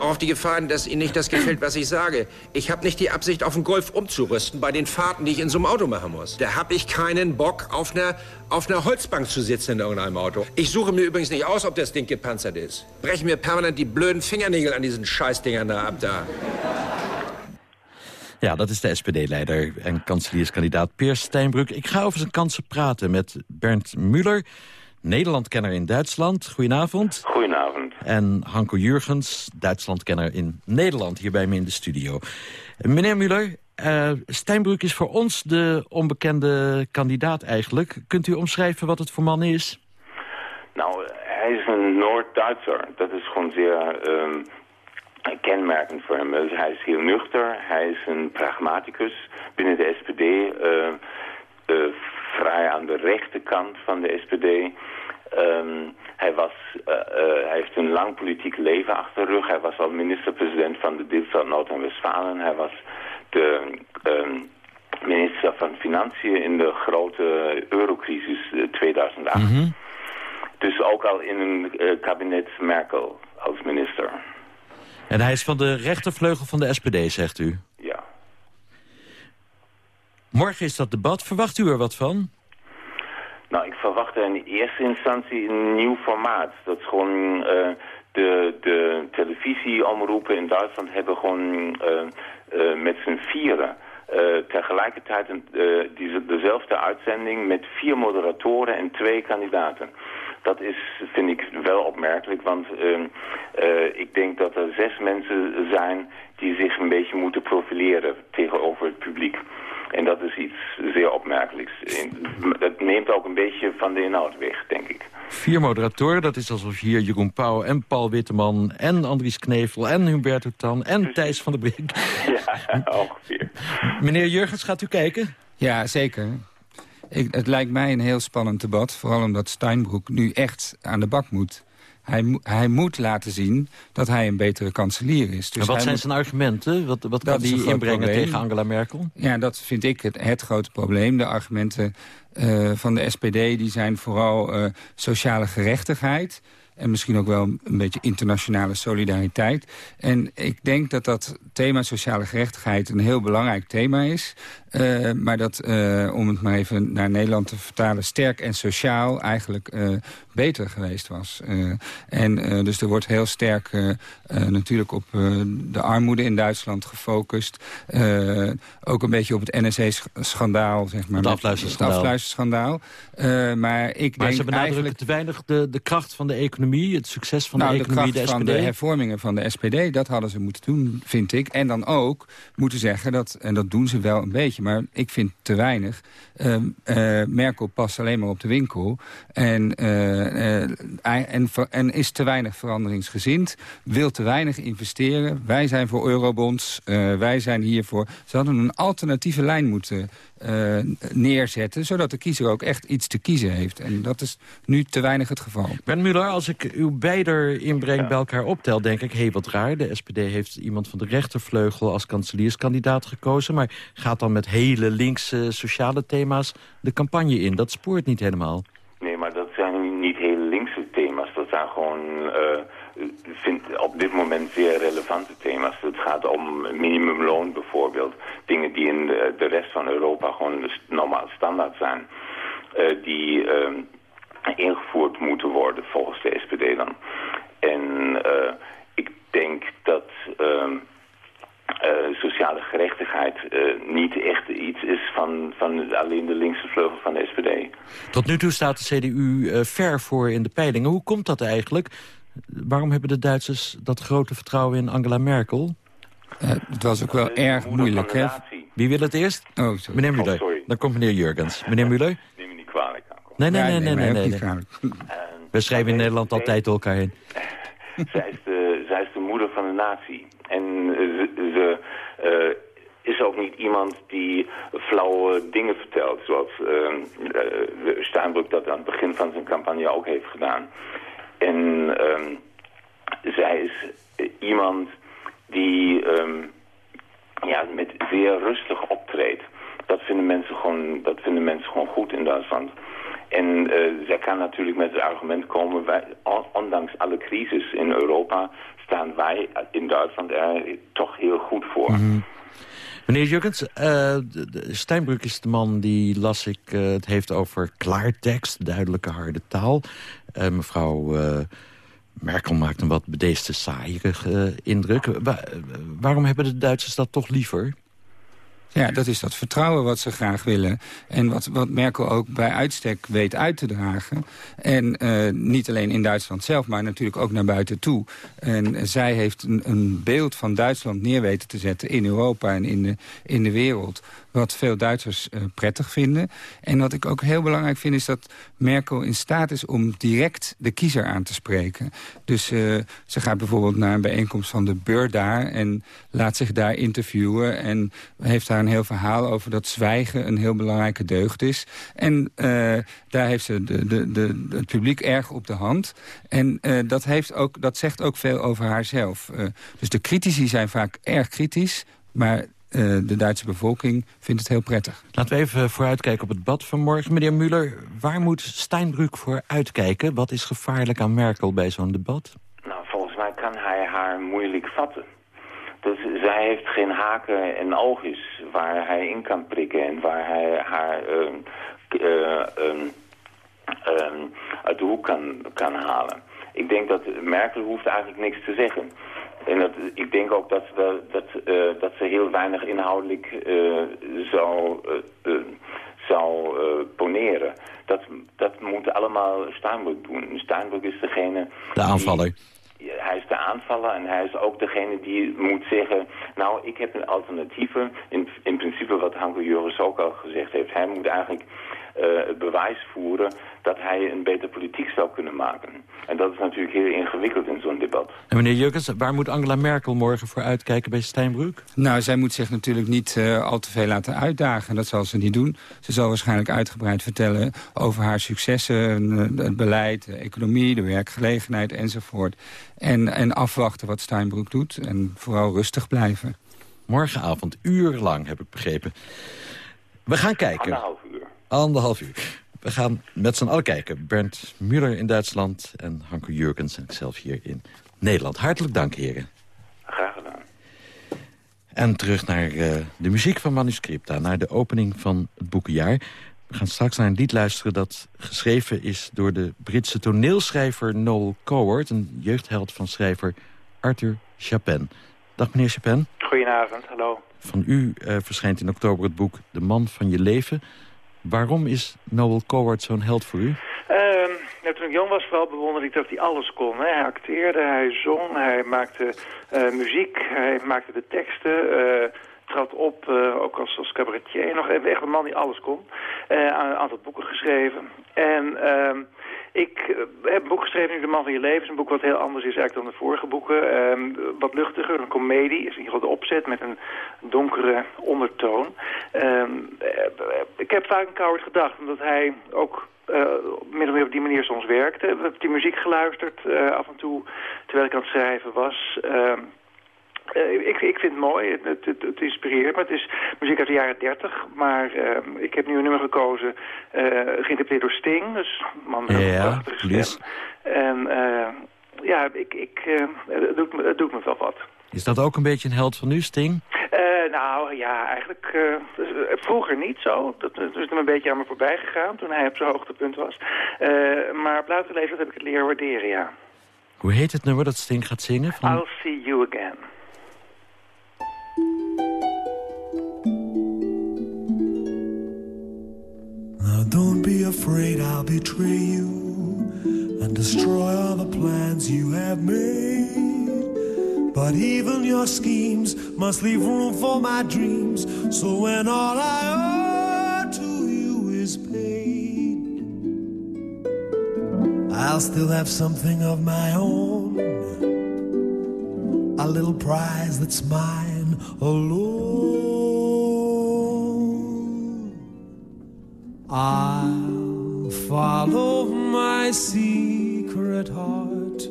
Auf die Gefahren, dass Ihnen nicht das gefällt, was ich sage. Ich habe nicht die Absicht, auf den Golf umzurüsten bei den Fahrten, die ich in so einem Auto machen muss. Da habe ich keinen Bock, auf einer, auf einer Holzbank zu sitzen in irgendeinem Auto. Ich suche mir übrigens nicht aus, ob das Ding gepanzert ist. Breche mir permanent die blöden Fingernägel an diesen Scheißdingern da ab da. Ja, dat is de SPD-leider en kanselierskandidaat Peer Steinbrück. Ik ga over zijn kansen praten met Bernd Muller, Nederlandkenner in Duitsland. Goedenavond. Goedenavond. En Hanko Jurgens, Duitslandkenner in Nederland, hier bij me in de studio. Meneer Muller, uh, Steinbrück is voor ons de onbekende kandidaat eigenlijk. Kunt u omschrijven wat het voor man is? Nou, hij is een Noord-Duitser. Dat is gewoon zeer uh, kenmerkend voor hem. Dus hij is heel nuchter, hij is een pragmaticus. Binnen de SPD uh, vrij aan de rechterkant van de SPD... Um, hij, was, uh, uh, hij heeft een lang politiek leven achter de rug. Hij was al minister-president van de deelstaat Noord-Westfalen. Hij was de um, minister van Financiën in de grote eurocrisis uh, 2008. Mm -hmm. Dus ook al in een kabinet Merkel als minister. En hij is van de rechtervleugel van de SPD, zegt u? Morgen is dat debat. Verwacht u er wat van? Nou, ik verwacht in eerste instantie een nieuw formaat. Dat is gewoon uh, de, de televisieomroepen in Duitsland hebben gewoon uh, uh, met z'n vieren tegelijkertijd dezelfde uitzending met vier moderatoren en twee kandidaten. Dat is, vind ik, wel opmerkelijk, want ik denk dat er zes mensen zijn die zich een beetje moeten profileren tegenover het publiek. En dat is iets zeer opmerkelijks. Dat neemt ook een beetje van de inhoud weg, denk ik. Vier moderatoren, dat is alsof hier Jeroen Pauw en Paul Witteman... en Andries Knevel en Humberto Tan en Thijs van der Brink. Ja, ongeveer. Meneer Jurgens, gaat u kijken? Ja, zeker. Ik, het lijkt mij een heel spannend debat. Vooral omdat Steinbrück nu echt aan de bak moet. Hij, hij, moet laten zien dat hij een betere kanselier is. Dus en wat zijn moet... zijn argumenten? Wat, wat kan hij inbrengen probleem. tegen Angela Merkel? Ja, dat vind ik het, het grote probleem. De argumenten uh, van de SPD die zijn vooral uh, sociale gerechtigheid... En misschien ook wel een beetje internationale solidariteit. En ik denk dat dat thema sociale gerechtigheid een heel belangrijk thema is. Uh, maar dat, uh, om het maar even naar Nederland te vertalen... sterk en sociaal eigenlijk uh, beter geweest was. en dus er wordt heel sterk natuurlijk op de armoede in Duitsland gefocust. ook een beetje op het NSC-schandaal, zeg maar. Het afluisterschandaal. Het afluisterschandaal. maar ik maar denk ze benadrukken eigenlijk... te weinig de, de kracht van de economie, het succes van nou, de economie, de, de van de hervormingen van de SPD, dat hadden ze moeten doen, vind ik. En dan ook moeten zeggen, dat, en dat doen ze wel een beetje maar ik vind te weinig. Uh, uh, Merkel past alleen maar op de winkel. En, uh, en, en, is te weinig veranderingsgezind. Wil te weinig investeren. Wij zijn voor eurobonds. wij zijn hier voor... Ze hadden een alternatieve lijn moeten eh, neerzetten... zodat de kiezer ook echt iets te kiezen heeft. En dat is nu te weinig het geval. Ben Muller, als ik uw beider inbreng bij elkaar optel... denk ik, hé, hey, wat raar. De SPD heeft iemand van de rechtervleugel als kanselierskandidaat gekozen... maar gaat dan met hele linkse sociale thema's de campagne in. Dat spoort niet helemaal. Nee, maar dat zijn niet hele linkse thema's. Dat zijn gewoon, eh, vind op dit moment zeer relevante thema's. Het gaat om minimumloon bijvoorbeeld. Dingen die in de, rest van Europa gewoon normaal standaard zijn. Eh, die eh, ingevoerd moeten worden volgens de SPD dan. En eh, ik denk dat... ehm, eh, sociale gerechtigheid eh, niet echt iets is van, van alleen de linkse vleugel van de SPD. Tot nu toe staat de CDU eh, ver voor in de peilingen. Hoe komt dat eigenlijk? Waarom hebben de Duitsers dat grote vertrouwen in Angela Merkel? Eh, het was ook wel erg moeilijk, hè? Wie wil het eerst? Oh, sorry. Meneer Muller. Oh, sorry. Dan komt meneer Jurgens. Meneer Muller? Neem me niet kwalijk aan. Nee, nee, nee, nee, nee. We schrijven in Nederland altijd door elkaar heen. zij, is de, zij is de moeder van de natie. En ze, ze eh, is ook niet iemand die flauwe dingen vertelt. Zoals eh, Steinbrück dat aan het begin van zijn campagne ook heeft gedaan. En ehm, zij is eh, iemand die ehm, ja, met zeer rustig optreedt. Dat vinden mensen gewoon, dat vinden mensen gewoon goed in Duitsland. En eh, zij kan natuurlijk met het argument komen, wij, on- ondanks alle crisis in Europa, staan wij in Duitsland er toch heel goed voor. Mhm. Meneer Jurgens, eh, de- de- Steinbrück is de man die, las ik, eh, het heeft over klaartekst, duidelijke harde taal. Eh, mevrouw eh, Merkel maakt een wat bedeesde, saaierige indruk. Wa- eh, waarom hebben de Duitsers dat toch liever? Ja, dat is dat vertrouwen wat ze graag willen. En wat, wat Merkel ook bij uitstek weet uit te dragen. En eh, niet alleen in Duitsland zelf, maar natuurlijk ook naar buiten toe. En zij heeft een, een beeld van Duitsland neer weten te zetten in Europa en in de, in de wereld. Wat veel Duitsers eh, prettig vinden. En wat ik ook heel belangrijk vind is dat Merkel in staat is om direct de kiezer aan te spreken. Dus eh, ze gaat bijvoorbeeld naar een bijeenkomst van de Beur daar... en laat zich daar interviewen en heeft daar een heel verhaal over... dat zwijgen een heel belangrijke deugd is. En eh, daar heeft ze de, de, de, het publiek erg op de hand. En eh, dat, heeft ook, dat zegt ook veel over haarzelf. Eh, dus de critici zijn vaak erg kritisch... maar eh, de Duitse bevolking vindt het heel prettig. Laten we even vooruitkijken op het debat van morgen. Meneer Muller, waar moet Steinbrück voor uitkijken? Wat is gevaarlijk aan Merkel bij zo'n debat? Nou, volgens mij kan hij haar moeilijk vatten. Dus zij heeft geen haken en oogjes waar hij in kan prikken en waar hij haar ehm, eh, ehm, ehm, uit de hoek kan, kan halen. Ik denk dat Merkel hoeft eigenlijk niks te zeggen. En dat, ik denk ook dat, we, dat, eh, dat ze heel weinig inhoudelijk eh, zou, zou poneren. Dat, dat moet allemaal Steinbrück doen. Steinbrück is degene... De aanvaller. Hij is de aanvaller en hij is ook degene die moet zeggen... nou, ik heb een alternatieve. In, in principe wat Hanko Joris ook al gezegd heeft. Hij moet eigenlijk het bewijs voeren dat hij een betere politiek zou kunnen maken. En dat is natuurlijk heel ingewikkeld in zo'n debat. En meneer Jurgens, waar moet Angela Merkel morgen voor uitkijken bij Steinbrück? Nou, zij moet zich natuurlijk niet eh, al te veel laten uitdagen. Dat zal ze niet doen. Ze zal waarschijnlijk uitgebreid vertellen over haar successen... eh, het beleid, de economie, de werkgelegenheid enzovoort. En, en afwachten wat Steinbrück doet. En vooral rustig blijven. Morgenavond, urenlang, heb ik begrepen. We gaan kijken. Anderhalf uur. Anderhalf uur. We gaan met z'n allen kijken. Bernd Muller in Duitsland en Hanko Jurgens en ikzelf hier in Nederland. Hartelijk dank, heren. Graag gedaan. En terug naar eh, de muziek van Manuscripta, naar de opening van het boekenjaar. We gaan straks naar een lied luisteren dat geschreven is door de Britse toneelschrijver Noel Coward... een jeugdheld van schrijver Arthur Chapin. Dag meneer Chapin. Goedenavond, hallo. Van u eh, verschijnt in oktober het boek De Man van je leven. Waarom is Noel Coward zo'n held voor u? Ehm, nou, toen ik jong was, vooral bewonderde ik dat hij alles kon. Hè. Hij acteerde, hij zong, hij maakte eh, muziek, hij maakte de teksten, eh, trad op, eh, ook als, als cabaretier. Nog even echt een man die alles kon. Eh, een aantal boeken geschreven. En ehm, Ik eh, heb een boek geschreven nu De Man van Je Leven. een boek wat heel anders is eigenlijk dan de vorige boeken. Ehm, wat luchtiger, een komedie. Is in ieder geval de opzet met een donkere ondertoon. Ehm, eh, ik heb vaak aan Coward gedacht, omdat hij ook uh, min of meer op die manier soms werkte. We hebben die muziek geluisterd af en toe terwijl ik aan het schrijven was. Uh, ik, ik, vind het mooi, het, het, het, het inspireert me. Het is muziek uit de jaren 30, maar ehm, ik heb nu een nummer gekozen, geïnterpreteerd door Sting. Dus man met een stem. En ja, ik, ik, het, doet me, het doet me wel wat. Is dat ook een beetje een held van u, Sting? Uh, nou ja, eigenlijk uh, vroeger niet zo. Dat, dat is er een beetje aan me voorbij gegaan toen hij op zijn hoogtepunt was. Uh, maar op later leeftijd heb ik het leren waarderen, ja. Hoe heet het nummer dat Sting gaat zingen? Van... I'll see you again. Must leave room for my dreams. So when all I owe to you is paid, I'll still have something of my own. A little prize that's mine alone. I'll follow my secret heart,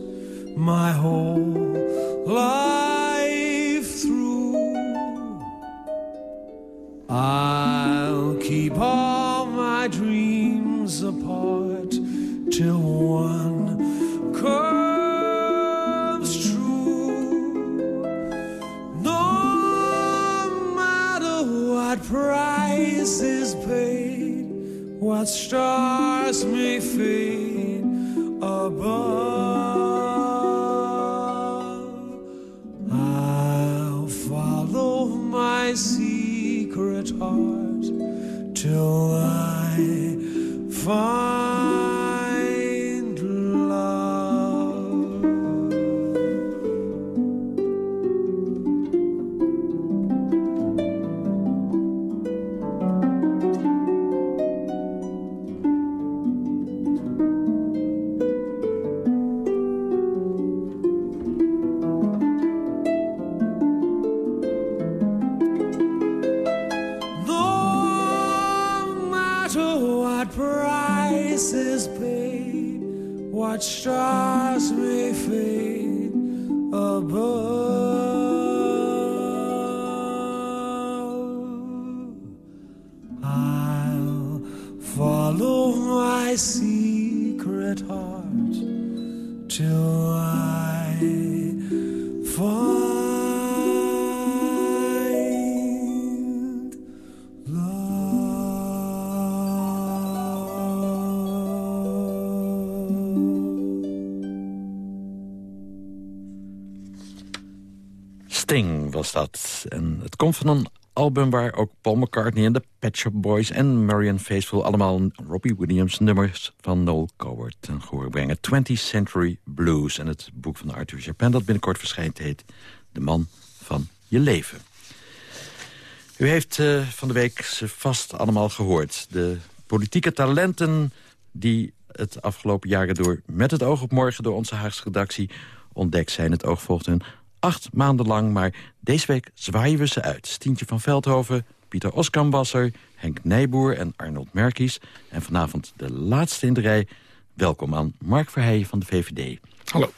my whole life through. I'll keep all my dreams apart till one what stars may fade Paul McCartney en de Pet Shop Boys... en Marian Faithfull allemaal Robbie Williams nummers van Noel Coward ten gehoor brengen. 20th Century Blues en het boek van Arthur Japan dat binnenkort verschijnt heet... De man van je leven. U heeft uh, van de week ze vast allemaal gehoord. De politieke talenten die het afgelopen jaren door... met het oog op morgen door onze Haagse redactie ontdekt zijn. Het oog volgt hun acht maanden lang, maar deze week zwaaien we ze uit. Stientje van Veldhoven, Pieter Oskamwasser, Henk Nijboer en Arnold Merkies. En vanavond de laatste in de rij. Welkom aan Mark Verheijen van de VVD. Hallo.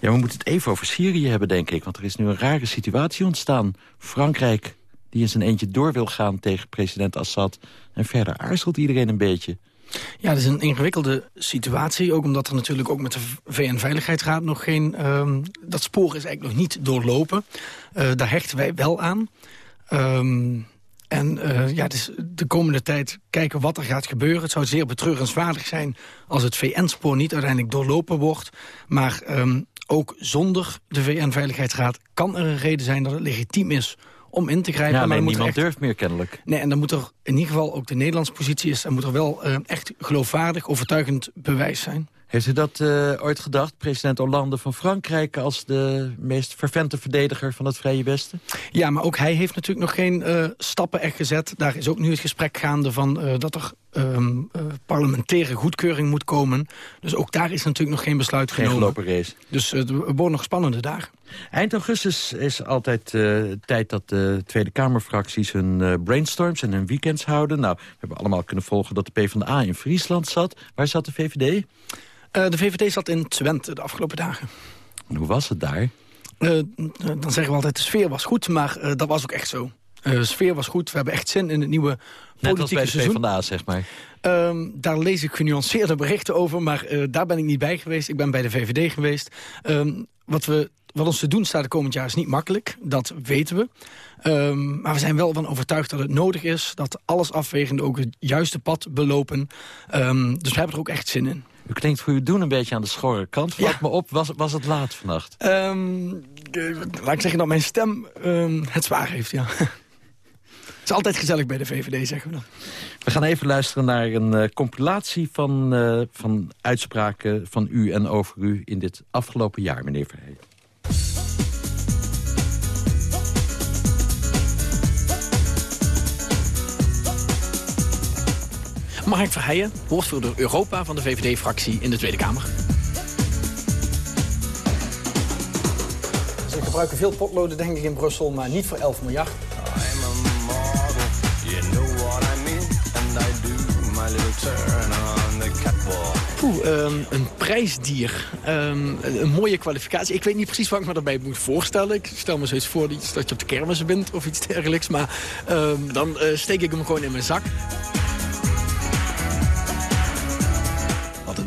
Ja, we moeten het even over Syrië hebben, denk ik. Want er is nu een rare situatie ontstaan. Frankrijk die in zijn eentje door wil gaan tegen president Assad. En verder aarzelt iedereen een beetje. Ja, het is een ingewikkelde situatie. Ook omdat er natuurlijk ook met de VN-veiligheidsraad nog geen... Um, dat spoor is eigenlijk nog niet doorlopen. Uh, daar hechten wij wel aan. Um, en uh, ja, is de komende tijd kijken wat er gaat gebeuren. Het zou zeer betreurenswaardig zijn als het VN-spoor niet uiteindelijk doorlopen wordt. Maar um, ook zonder de VN-veiligheidsraad kan er een reden zijn dat het legitiem is om in te grijpen. Ja, maar niemand echt... durft meer kennelijk. Nee, en dan moet er in ieder geval ook de Nederlandse positie is... en moet er wel uh, echt geloofwaardig, overtuigend bewijs zijn. Heeft u dat uh, ooit gedacht, president Hollande van Frankrijk... als de meest fervente verdediger van het Vrije Westen? Ja, maar ook hij heeft natuurlijk nog geen uh, stappen echt gezet. Daar is ook nu het gesprek gaande van uh, dat er ehm, eh, parlementaire goedkeuring moet komen. Dus ook daar is natuurlijk nog geen besluit Geen genomen. race. Dus eh, er worden nog spannende dagen. Eind augustus is altijd eh, tijd dat de Tweede Kamerfracties hun eh, brainstorms en hun weekends houden. Nou, we hebben allemaal kunnen volgen dat de PvdA in Friesland zat. Waar zat de VVD? Eh, de VVD zat in Twente de afgelopen dagen. En hoe was het daar? Eh, dan zeggen we altijd, de sfeer was goed, maar eh, dat was ook echt zo. Eh, de sfeer was goed, we hebben echt zin in het nieuwe Net als politieke bij de seizoen. PvdA, zeg maar. Ehm, daar lees ik genuanceerde berichten over, maar eh, daar ben ik niet bij geweest. Ik ben bij de VVD geweest. Ehm, wat, we, wat ons te doen staat de komend jaar is niet makkelijk, dat weten we. Ehm, maar we zijn wel van overtuigd dat het nodig is, dat alles afwegend ook het juiste pad belopen. Dus we hebben er ook echt zin in. U klinkt voor uw doen een beetje aan de schorre kant. Valt me op, was, was het laat vannacht? Ehm, de- laat ik zeggen dat mijn stem ehm, het zwaar heeft, ja. Het is altijd gezellig bij de VVD, zeggen we dan. We gaan even luisteren naar een eh, compilatie van, eh, van uitspraken van u en over u in dit afgelopen jaar, meneer Verhey. Mark Verheijen, woordvoerder Europa van de VVD-fractie in de Tweede Kamer. Ze gebruiken veel potloden, denk ik, in Brussel, maar niet voor 11 miljard. You know what I mean? And I do my little turn on the catwalk. Poeh, ehm, een prijsdier. Ehm, een, mooie kwalificatie. Ik weet niet precies wat ik me daarbij moet voorstellen. Ik stel me zoiets voor iets dat je op de kermis bent of iets dergelijks. Maar ehm, dan eh, steek ik hem gewoon in mijn zak.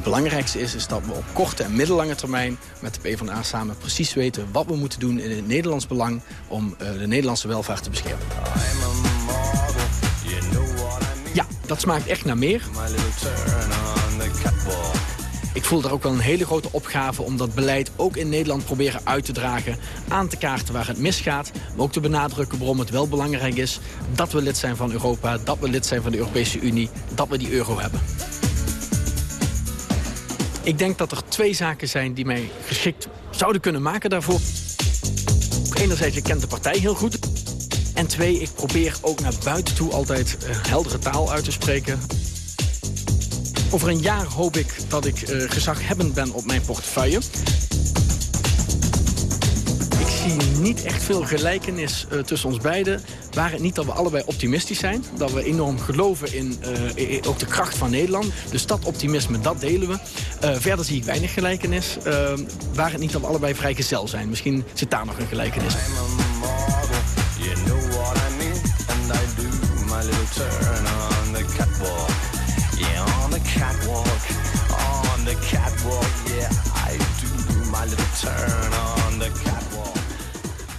Belangrijkste is, is dat we op korte en middellange termijn... met de PvdA samen precies weten wat we moeten doen in het Nederlands belang... om eh, de Nederlandse welvaart te beschermen. Ja, dat smaakt echt naar meer. Ik voel daar ook wel een hele grote opgave om dat beleid ook in Nederland proberen uit te dragen. Aan te kaarten waar het misgaat. Maar ook te benadrukken waarom het wel belangrijk is dat we lid zijn van Europa. Dat we lid zijn van de Europese Unie. Dat we die euro hebben. Ik denk dat er twee zaken zijn die mij geschikt zouden kunnen maken daarvoor. Enerzijds, ik ken de partij heel goed. En twee, ik probeer ook naar buiten toe altijd eh, heldere taal uit te spreken. Over een jaar hoop ik dat ik eh, gezaghebbend ben op mijn portefeuille. Zie niet echt veel gelijkenis eh, tussen ons beiden. Waar het niet dat we allebei optimistisch zijn. Dat we enorm geloven in eh, ook de kracht van Nederland. Dus dat optimisme, dat delen we. Eh, verder zie ik weinig gelijkenis. Waar het niet dat we allebei vrijgezel zijn. Misschien zit daar nog een gelijkenis.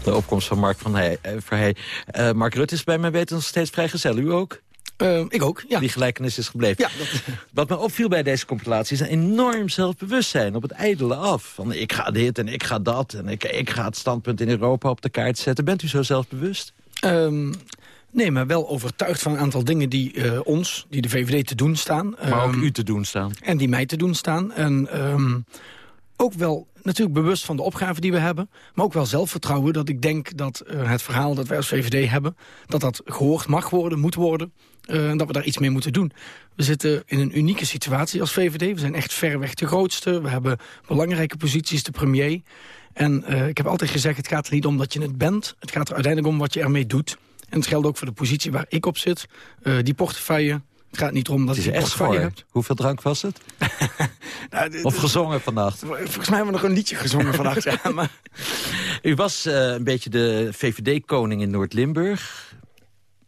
De opkomst van Mark van Heij, eh, Verheij. Eh, Mark Rutte is bij mij weten nog steeds vrijgezel. U ook? ik ook, ja. Die gelijkenis is gebleven. Ja, dat... Wat me opviel bij deze compilatie is een enorm zelfbewustzijn op het ijdele af. Van ik ga dit en ik ga dat en ik, ik ga het standpunt in Europa op de kaart zetten. Bent u zo zelfbewust? Ehm, nee, maar wel overtuigd van een aantal dingen die eh, ons, die de VVD te doen staan. Maar ook Ehm, u te doen staan. En die mij te doen staan. En ehm, ook wel natuurlijk bewust van de opgave die we hebben. Maar ook wel zelfvertrouwen dat ik denk dat eh, het verhaal dat wij als VVD hebben... dat dat gehoord mag worden, moet worden. eh, en dat we daar iets mee moeten doen. We zitten in een unieke situatie als VVD. We zijn echt verreweg de grootste. We hebben belangrijke posities, de premier. En eh, ik heb altijd gezegd, het gaat er niet om dat je het bent. Het gaat er uiteindelijk om wat je ermee doet. En het geldt ook voor de positie waar ik op zit. Die portefeuille. Het gaat niet erom dat je echt schor. hebt. Hoeveel drank was het? Nou, Of gezongen vannacht? Volgens mij hebben we nog een liedje gezongen vannacht. ja, maar... U was eh, een beetje de VVD-koning in Noord-Limburg.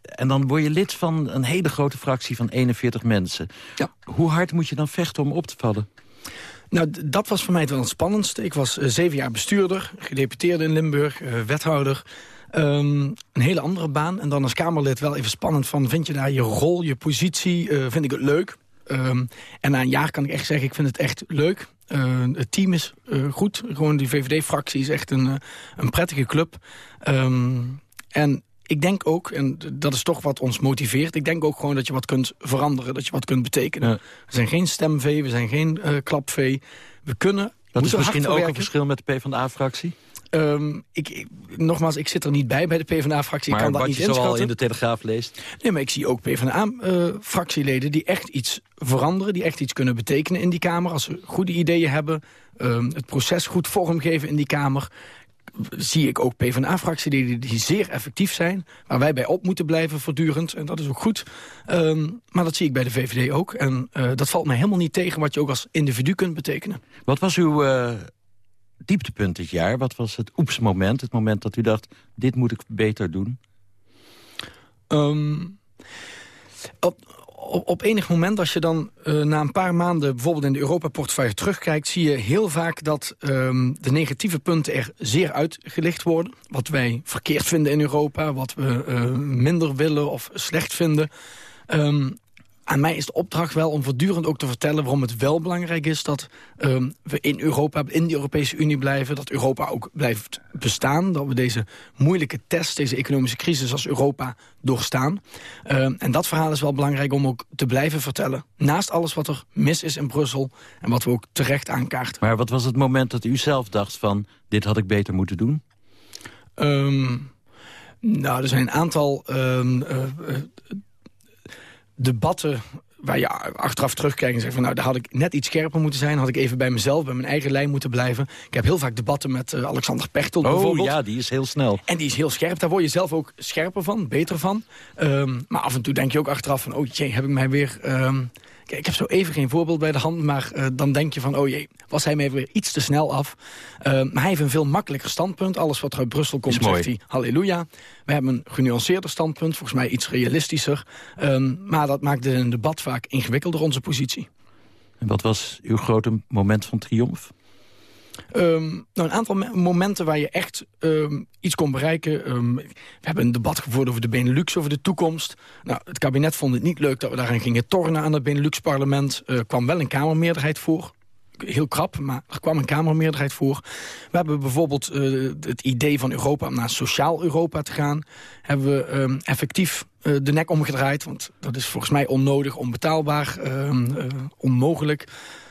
En dan word je lid van een hele grote fractie van 41 mensen. Ja. Hoe hard moet je dan vechten om op te vallen? Nou, dat was voor mij het wel het spannendste. Ik was eh, zeven jaar bestuurder, gedeputeerde in Limburg, eh, wethouder. Ehm, een hele andere baan. En dan als Kamerlid wel even spannend van... vind je daar je rol, je positie, eh, vind ik het leuk? Ehm, en na een jaar kan ik echt zeggen, ik vind het echt leuk. Eh, het team is eh, goed. Gewoon die VVD-fractie is echt een, eh, een prettige club. Ehm, en ik denk ook, en dat is toch wat ons motiveert... ik denk ook gewoon dat je wat kunt veranderen, dat je wat kunt betekenen. We zijn geen stemvee, we zijn geen klapvee. We kunnen... Dat is misschien ook een verschil met de PvdA-fractie? Ehm, ik, ik- nogmaals, ik zit er niet bij bij de PvdA-fractie. Ik Maar kan dat wat niet je zoal inschatten. in de Telegraaf leest... Nee, maar ik zie ook PvdA-fractieleden die echt iets veranderen... die echt iets kunnen betekenen in die Kamer. Als ze goede ideeën hebben, ehm, het proces goed vormgeven in die Kamer... zie ik ook PvdA-fractieleden die zeer effectief zijn... waar wij bij op moeten blijven voortdurend. En dat is ook goed. Ehm, maar dat zie ik bij de VVD ook. En eh, dat valt mij helemaal niet tegen wat je ook als individu kunt betekenen. Wat was uw eh, dieptepunt dit jaar? Wat was het oepsmoment? Het moment dat u dacht, dit moet ik beter doen? Ehm, op, op, enig moment, als je dan eh, na een paar maanden... bijvoorbeeld in de Europa-portefeuille terugkijkt... zie je heel vaak dat ehm, de negatieve punten er zeer uitgelicht worden. Wat wij verkeerd vinden in Europa, wat we eh, minder willen of slecht vinden. Ehm, aan mij is de opdracht wel om voortdurend ook te vertellen... waarom het wel belangrijk is dat ehm, we in Europa, in de Europese Unie blijven... dat Europa ook blijft bestaan. Dat we deze moeilijke test, deze economische crisis als Europa doorstaan. Ehm, en dat verhaal is wel belangrijk om ook te blijven vertellen. Naast alles wat er mis is in Brussel... en wat we ook terecht aankaarten. Maar wat was het moment dat u zelf dacht van... dit had ik beter moeten doen? Ehm, nou, er zijn een aantal eh, eh, debatten waar je achteraf terugkijkt en zegt van... nou, daar had ik net iets scherper moeten zijn. Had ik even bij mezelf, bij mijn eigen lijn moeten blijven. Ik heb heel vaak debatten met eh, Alexander Pechtold Oh bijvoorbeeld. ja, die is heel snel. En die is heel scherp. Daar word je zelf ook scherper van, beter van. Ehm, maar af en toe denk je ook achteraf van... oh jee, heb ik mij weer... ehm, ik heb zo even geen voorbeeld bij de hand... maar eh, dan denk je van, oh jee, was hij mij weer iets te snel af. Ehm, maar hij heeft een veel makkelijker standpunt. Alles wat er uit Brussel komt, Is mooi. zegt hij, halleluja. We hebben een genuanceerder standpunt, volgens mij iets realistischer. Ehm, maar dat maakt in een debat vaak ingewikkelder, onze positie. En wat was uw grote moment van triomf? Ehm, nou, een aantal me- momenten waar je echt ehm, iets kon bereiken. Ehm, we hebben een debat gevoerd over de Benelux, over de toekomst. Nou, het kabinet vond het niet leuk dat we daarin gingen tornen aan het Benelux-parlement. Er kwam wel een Kamermeerderheid voor. Heel krap, maar er kwam een Kamermeerderheid voor. We hebben bijvoorbeeld eh, het idee van Europa om naar sociaal Europa te gaan. Hebben we effectief eh, de nek omgedraaid. Want dat is volgens mij onnodig, onbetaalbaar, eh, onmogelijk.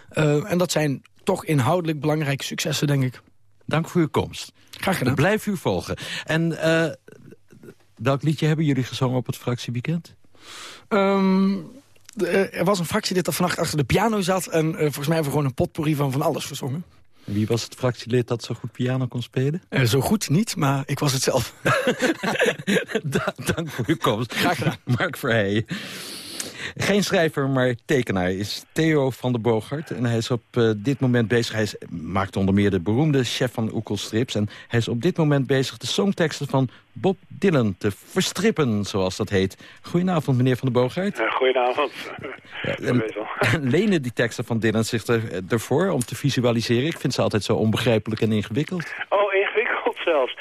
Eh, en dat zijn toch inhoudelijk belangrijke successen, denk ik. Dank voor uw komst. Graag gedaan. Blijf u volgen. En eh, welk liedje hebben jullie gezongen op het fractieweekend? Ehm, de- eh, er was een fractielid dat vannacht achter de piano zat... en eh, volgens mij hebben we gewoon een potpourri van van alles verzongen. Wie was het fractielid dat zo goed piano kon spelen? Zo goed niet, maar ik was het zelf. Dank voor uw komst. Graag gedaan. Mark Verheijen. Geen schrijver, maar tekenaar is Theo van der Boogart. En hij is op eh, dit moment bezig. Hij is, maakt onder meer de beroemde chef van Oekelstrips. En hij is op dit moment bezig de songteksten van Bob Dylan te verstrippen, zoals dat heet. Goedenavond, meneer van der Boogart. Eh, goedenavond. En, en lenen die teksten van Dylan zich er, ervoor om te visualiseren? Ik vind ze altijd zo onbegrijpelijk en ingewikkeld. Oh, ingewikkeld zelfs.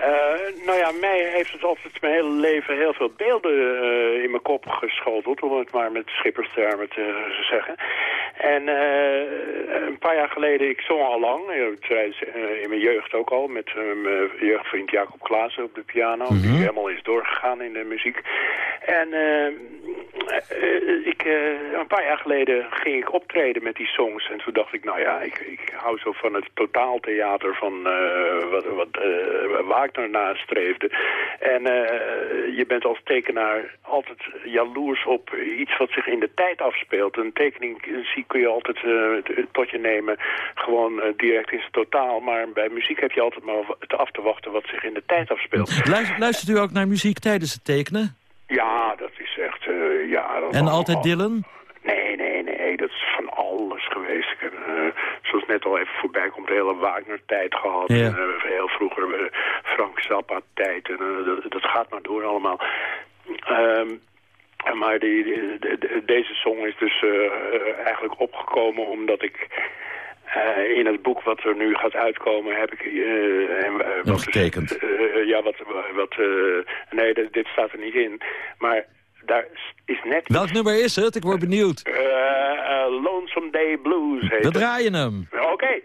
Eh, nou ja, mij heeft het altijd mijn hele leven heel veel beelden eh, in mijn kop geschoteld, om het maar met schipperstermen te zeggen. En eh, een paar jaar geleden, ik zong al lang, in mijn jeugd ook al, met mijn jeugdvriend Jacob Klaassen op de piano, die helemaal is doorgegaan in de muziek. En ik, een paar jaar geleden ging ik optreden met die songs. En toen dacht ik, nou ja, ik, ik hou zo van het totaaltheater van wat, wat Wagner nastreefde. En eh, je bent als tekenaar altijd jaloers op iets wat zich in de tijd afspeelt. Een tekening zie kun je altijd eh, tot je nemen, gewoon eh, direct in zijn totaal. Maar bij muziek heb je altijd maar te af te wachten wat zich in de tijd afspeelt. Luistert, luistert u ook naar muziek tijdens het tekenen? Ja, dat is echt... ja, dat En altijd Dylan? Nee, nee, nee, dat is van alles geweest. Ik heb, eh, zoals net al even voorbij komt, de hele Wagner-tijd gehad. Ja. En, eh, heel vroeger eh, Frank Zappa-tijd. En dat, dat gaat maar door allemaal. Ehm, maar die, die- de- de- deze song is dus eigenlijk opgekomen omdat ik... in het boek wat er nu gaat uitkomen heb ik... eh, en, wat getekend. eh, ja, wat... wat nee, dit staat er niet in. Maar daar is net... Welk nummer is het? Ik word benieuwd. Eh, eh, Lonesome Day Blues heet We draaien hem. Oké.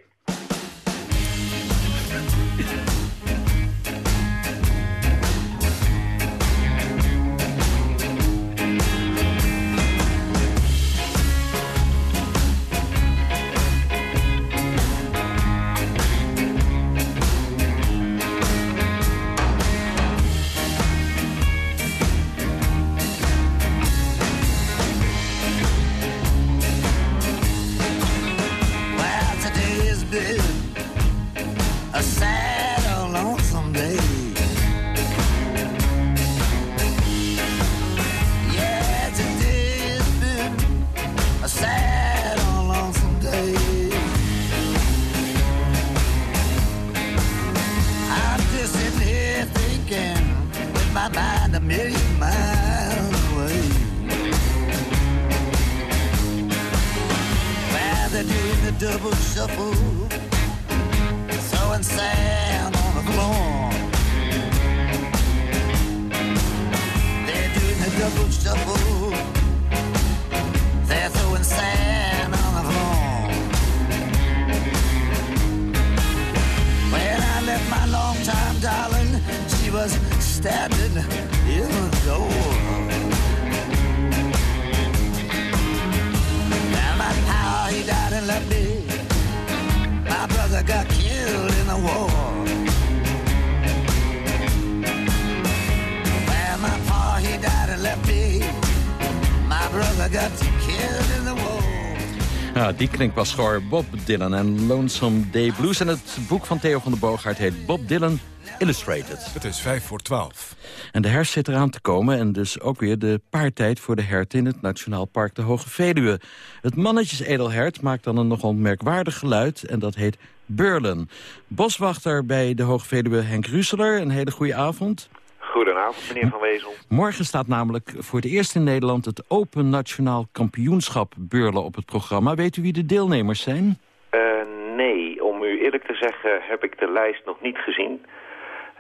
Die klinkt pas schoor. Bob Dylan en Lonesome Day Blues. En het boek van Theo van der Boogaard heet Bob Dylan Illustrated. Het is vijf voor twaalf. En de herfst zit eraan te komen en dus ook weer de paartijd voor de herten in het Nationaal Park de Hoge Veluwe. Het mannetjesedelhert maakt dan een nogal merkwaardig geluid en dat heet burlen. Boswachter bij de Hoge Veluwe Henk Ruseler, een hele goede avond. Goedenavond, meneer Van Wezel. Morgen staat namelijk voor het eerst in Nederland het Open Nationaal Kampioenschap Beurlen op het programma. Weet u wie de deelnemers zijn? Eh, nee, om u eerlijk te zeggen heb ik de lijst nog niet gezien.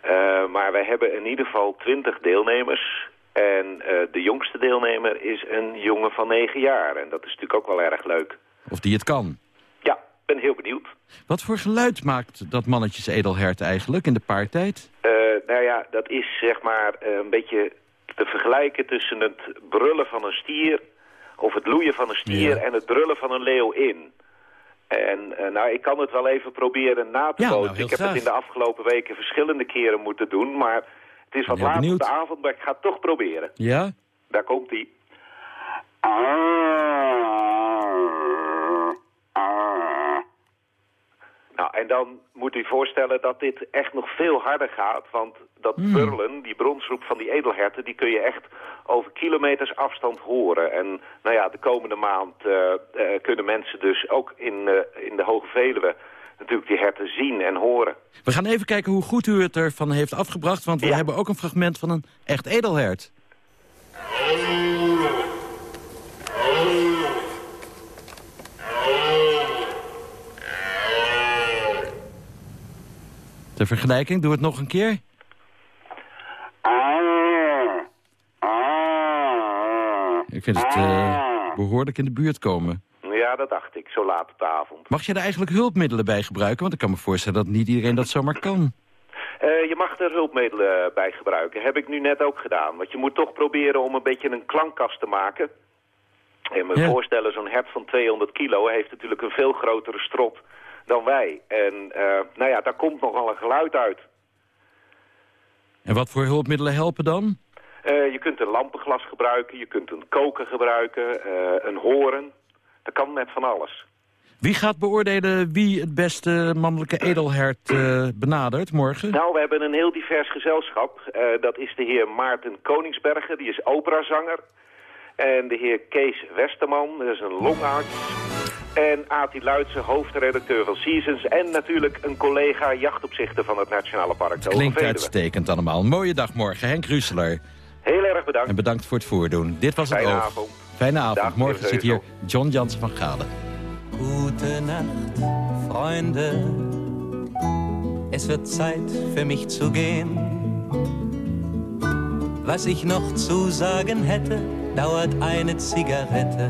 Eh, maar wij hebben in ieder geval twintig deelnemers. En eh, de jongste deelnemer is een jongen van negen jaar. En dat is natuurlijk ook wel erg leuk. Of die het kan? Ben heel benieuwd. Wat voor geluid maakt dat mannetjesedelhert eigenlijk in de paartijd? Eh, nou ja, dat is zeg maar eh, een beetje te vergelijken tussen het brullen van een stier... of het loeien van een stier Ja. en het brullen van een leeuw in. En eh, nou, ik kan het wel even proberen na te Ja, nou, ik heb graag. het in de afgelopen weken verschillende keren moeten doen... maar het is wat laat op de avond, maar ik ga het toch proberen. Ja? Daar komt hij. Nou, en dan moet u voorstellen dat dit echt nog veel harder gaat. Want dat Hmm. burlen, die bronsroep van die edelherten... die kun je echt over kilometers afstand horen. En nou ja, de komende maand eh, eh, kunnen mensen dus ook in, eh, in de Hoge Veluwe... natuurlijk die herten zien en horen. We gaan even kijken hoe goed u het ervan heeft afgebracht... want we hebben ook een fragment van een echt edelhert. Ter vergelijking, doe het nog een keer. Ik vind het eh, behoorlijk in de buurt komen. Ja, dat dacht ik, zo laat op de avond. Mag je er eigenlijk hulpmiddelen bij gebruiken? Want ik kan me voorstellen dat niet iedereen dat zomaar kan. Eh, je mag er hulpmiddelen bij gebruiken. Heb ik nu net ook gedaan. Want je moet toch proberen om een beetje een klankkast te maken. En me Ja. voorstellen, zo'n hert van 200 kilo heeft natuurlijk een veel grotere strot dan wij. En eh, nou ja, daar komt nogal een geluid uit. En wat voor hulpmiddelen helpen dan? Eh, je kunt een lampenglas gebruiken, je kunt een koker gebruiken, eh, een horen. Dat kan net van alles. Wie gaat beoordelen wie het beste mannelijke edelhert benadert morgen? Nou, we hebben een heel divers gezelschap. Dat is de heer Maarten Koningsberger, die is operazanger. En de heer Kees Westerman, dat is een longarts. En Ati Luitse, hoofdredacteur van Seasons. En natuurlijk een collega jachtopzichter van het Nationale Park. de Hoge Klinkt uitstekend allemaal. Mooie dag morgen, Henk Ruseler. Heel erg bedankt. En bedankt voor het voordoen. Dit was het Fijne Oog. avond. Fijne avond. Dag, morgen zit hier John Jansen van Galen. Gute Nacht, Freunde. Es wird Zeit für mich zu gehen. Was ich noch zu sagen hätte, dauert eine Zigarette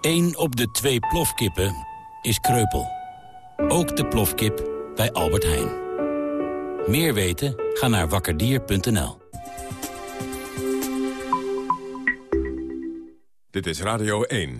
1 op de twee plofkippen is kreupel. Ook de plofkip bij Albert Heijn. Meer weten? Ga naar wakkerdier.nl. Dit is Radio 1.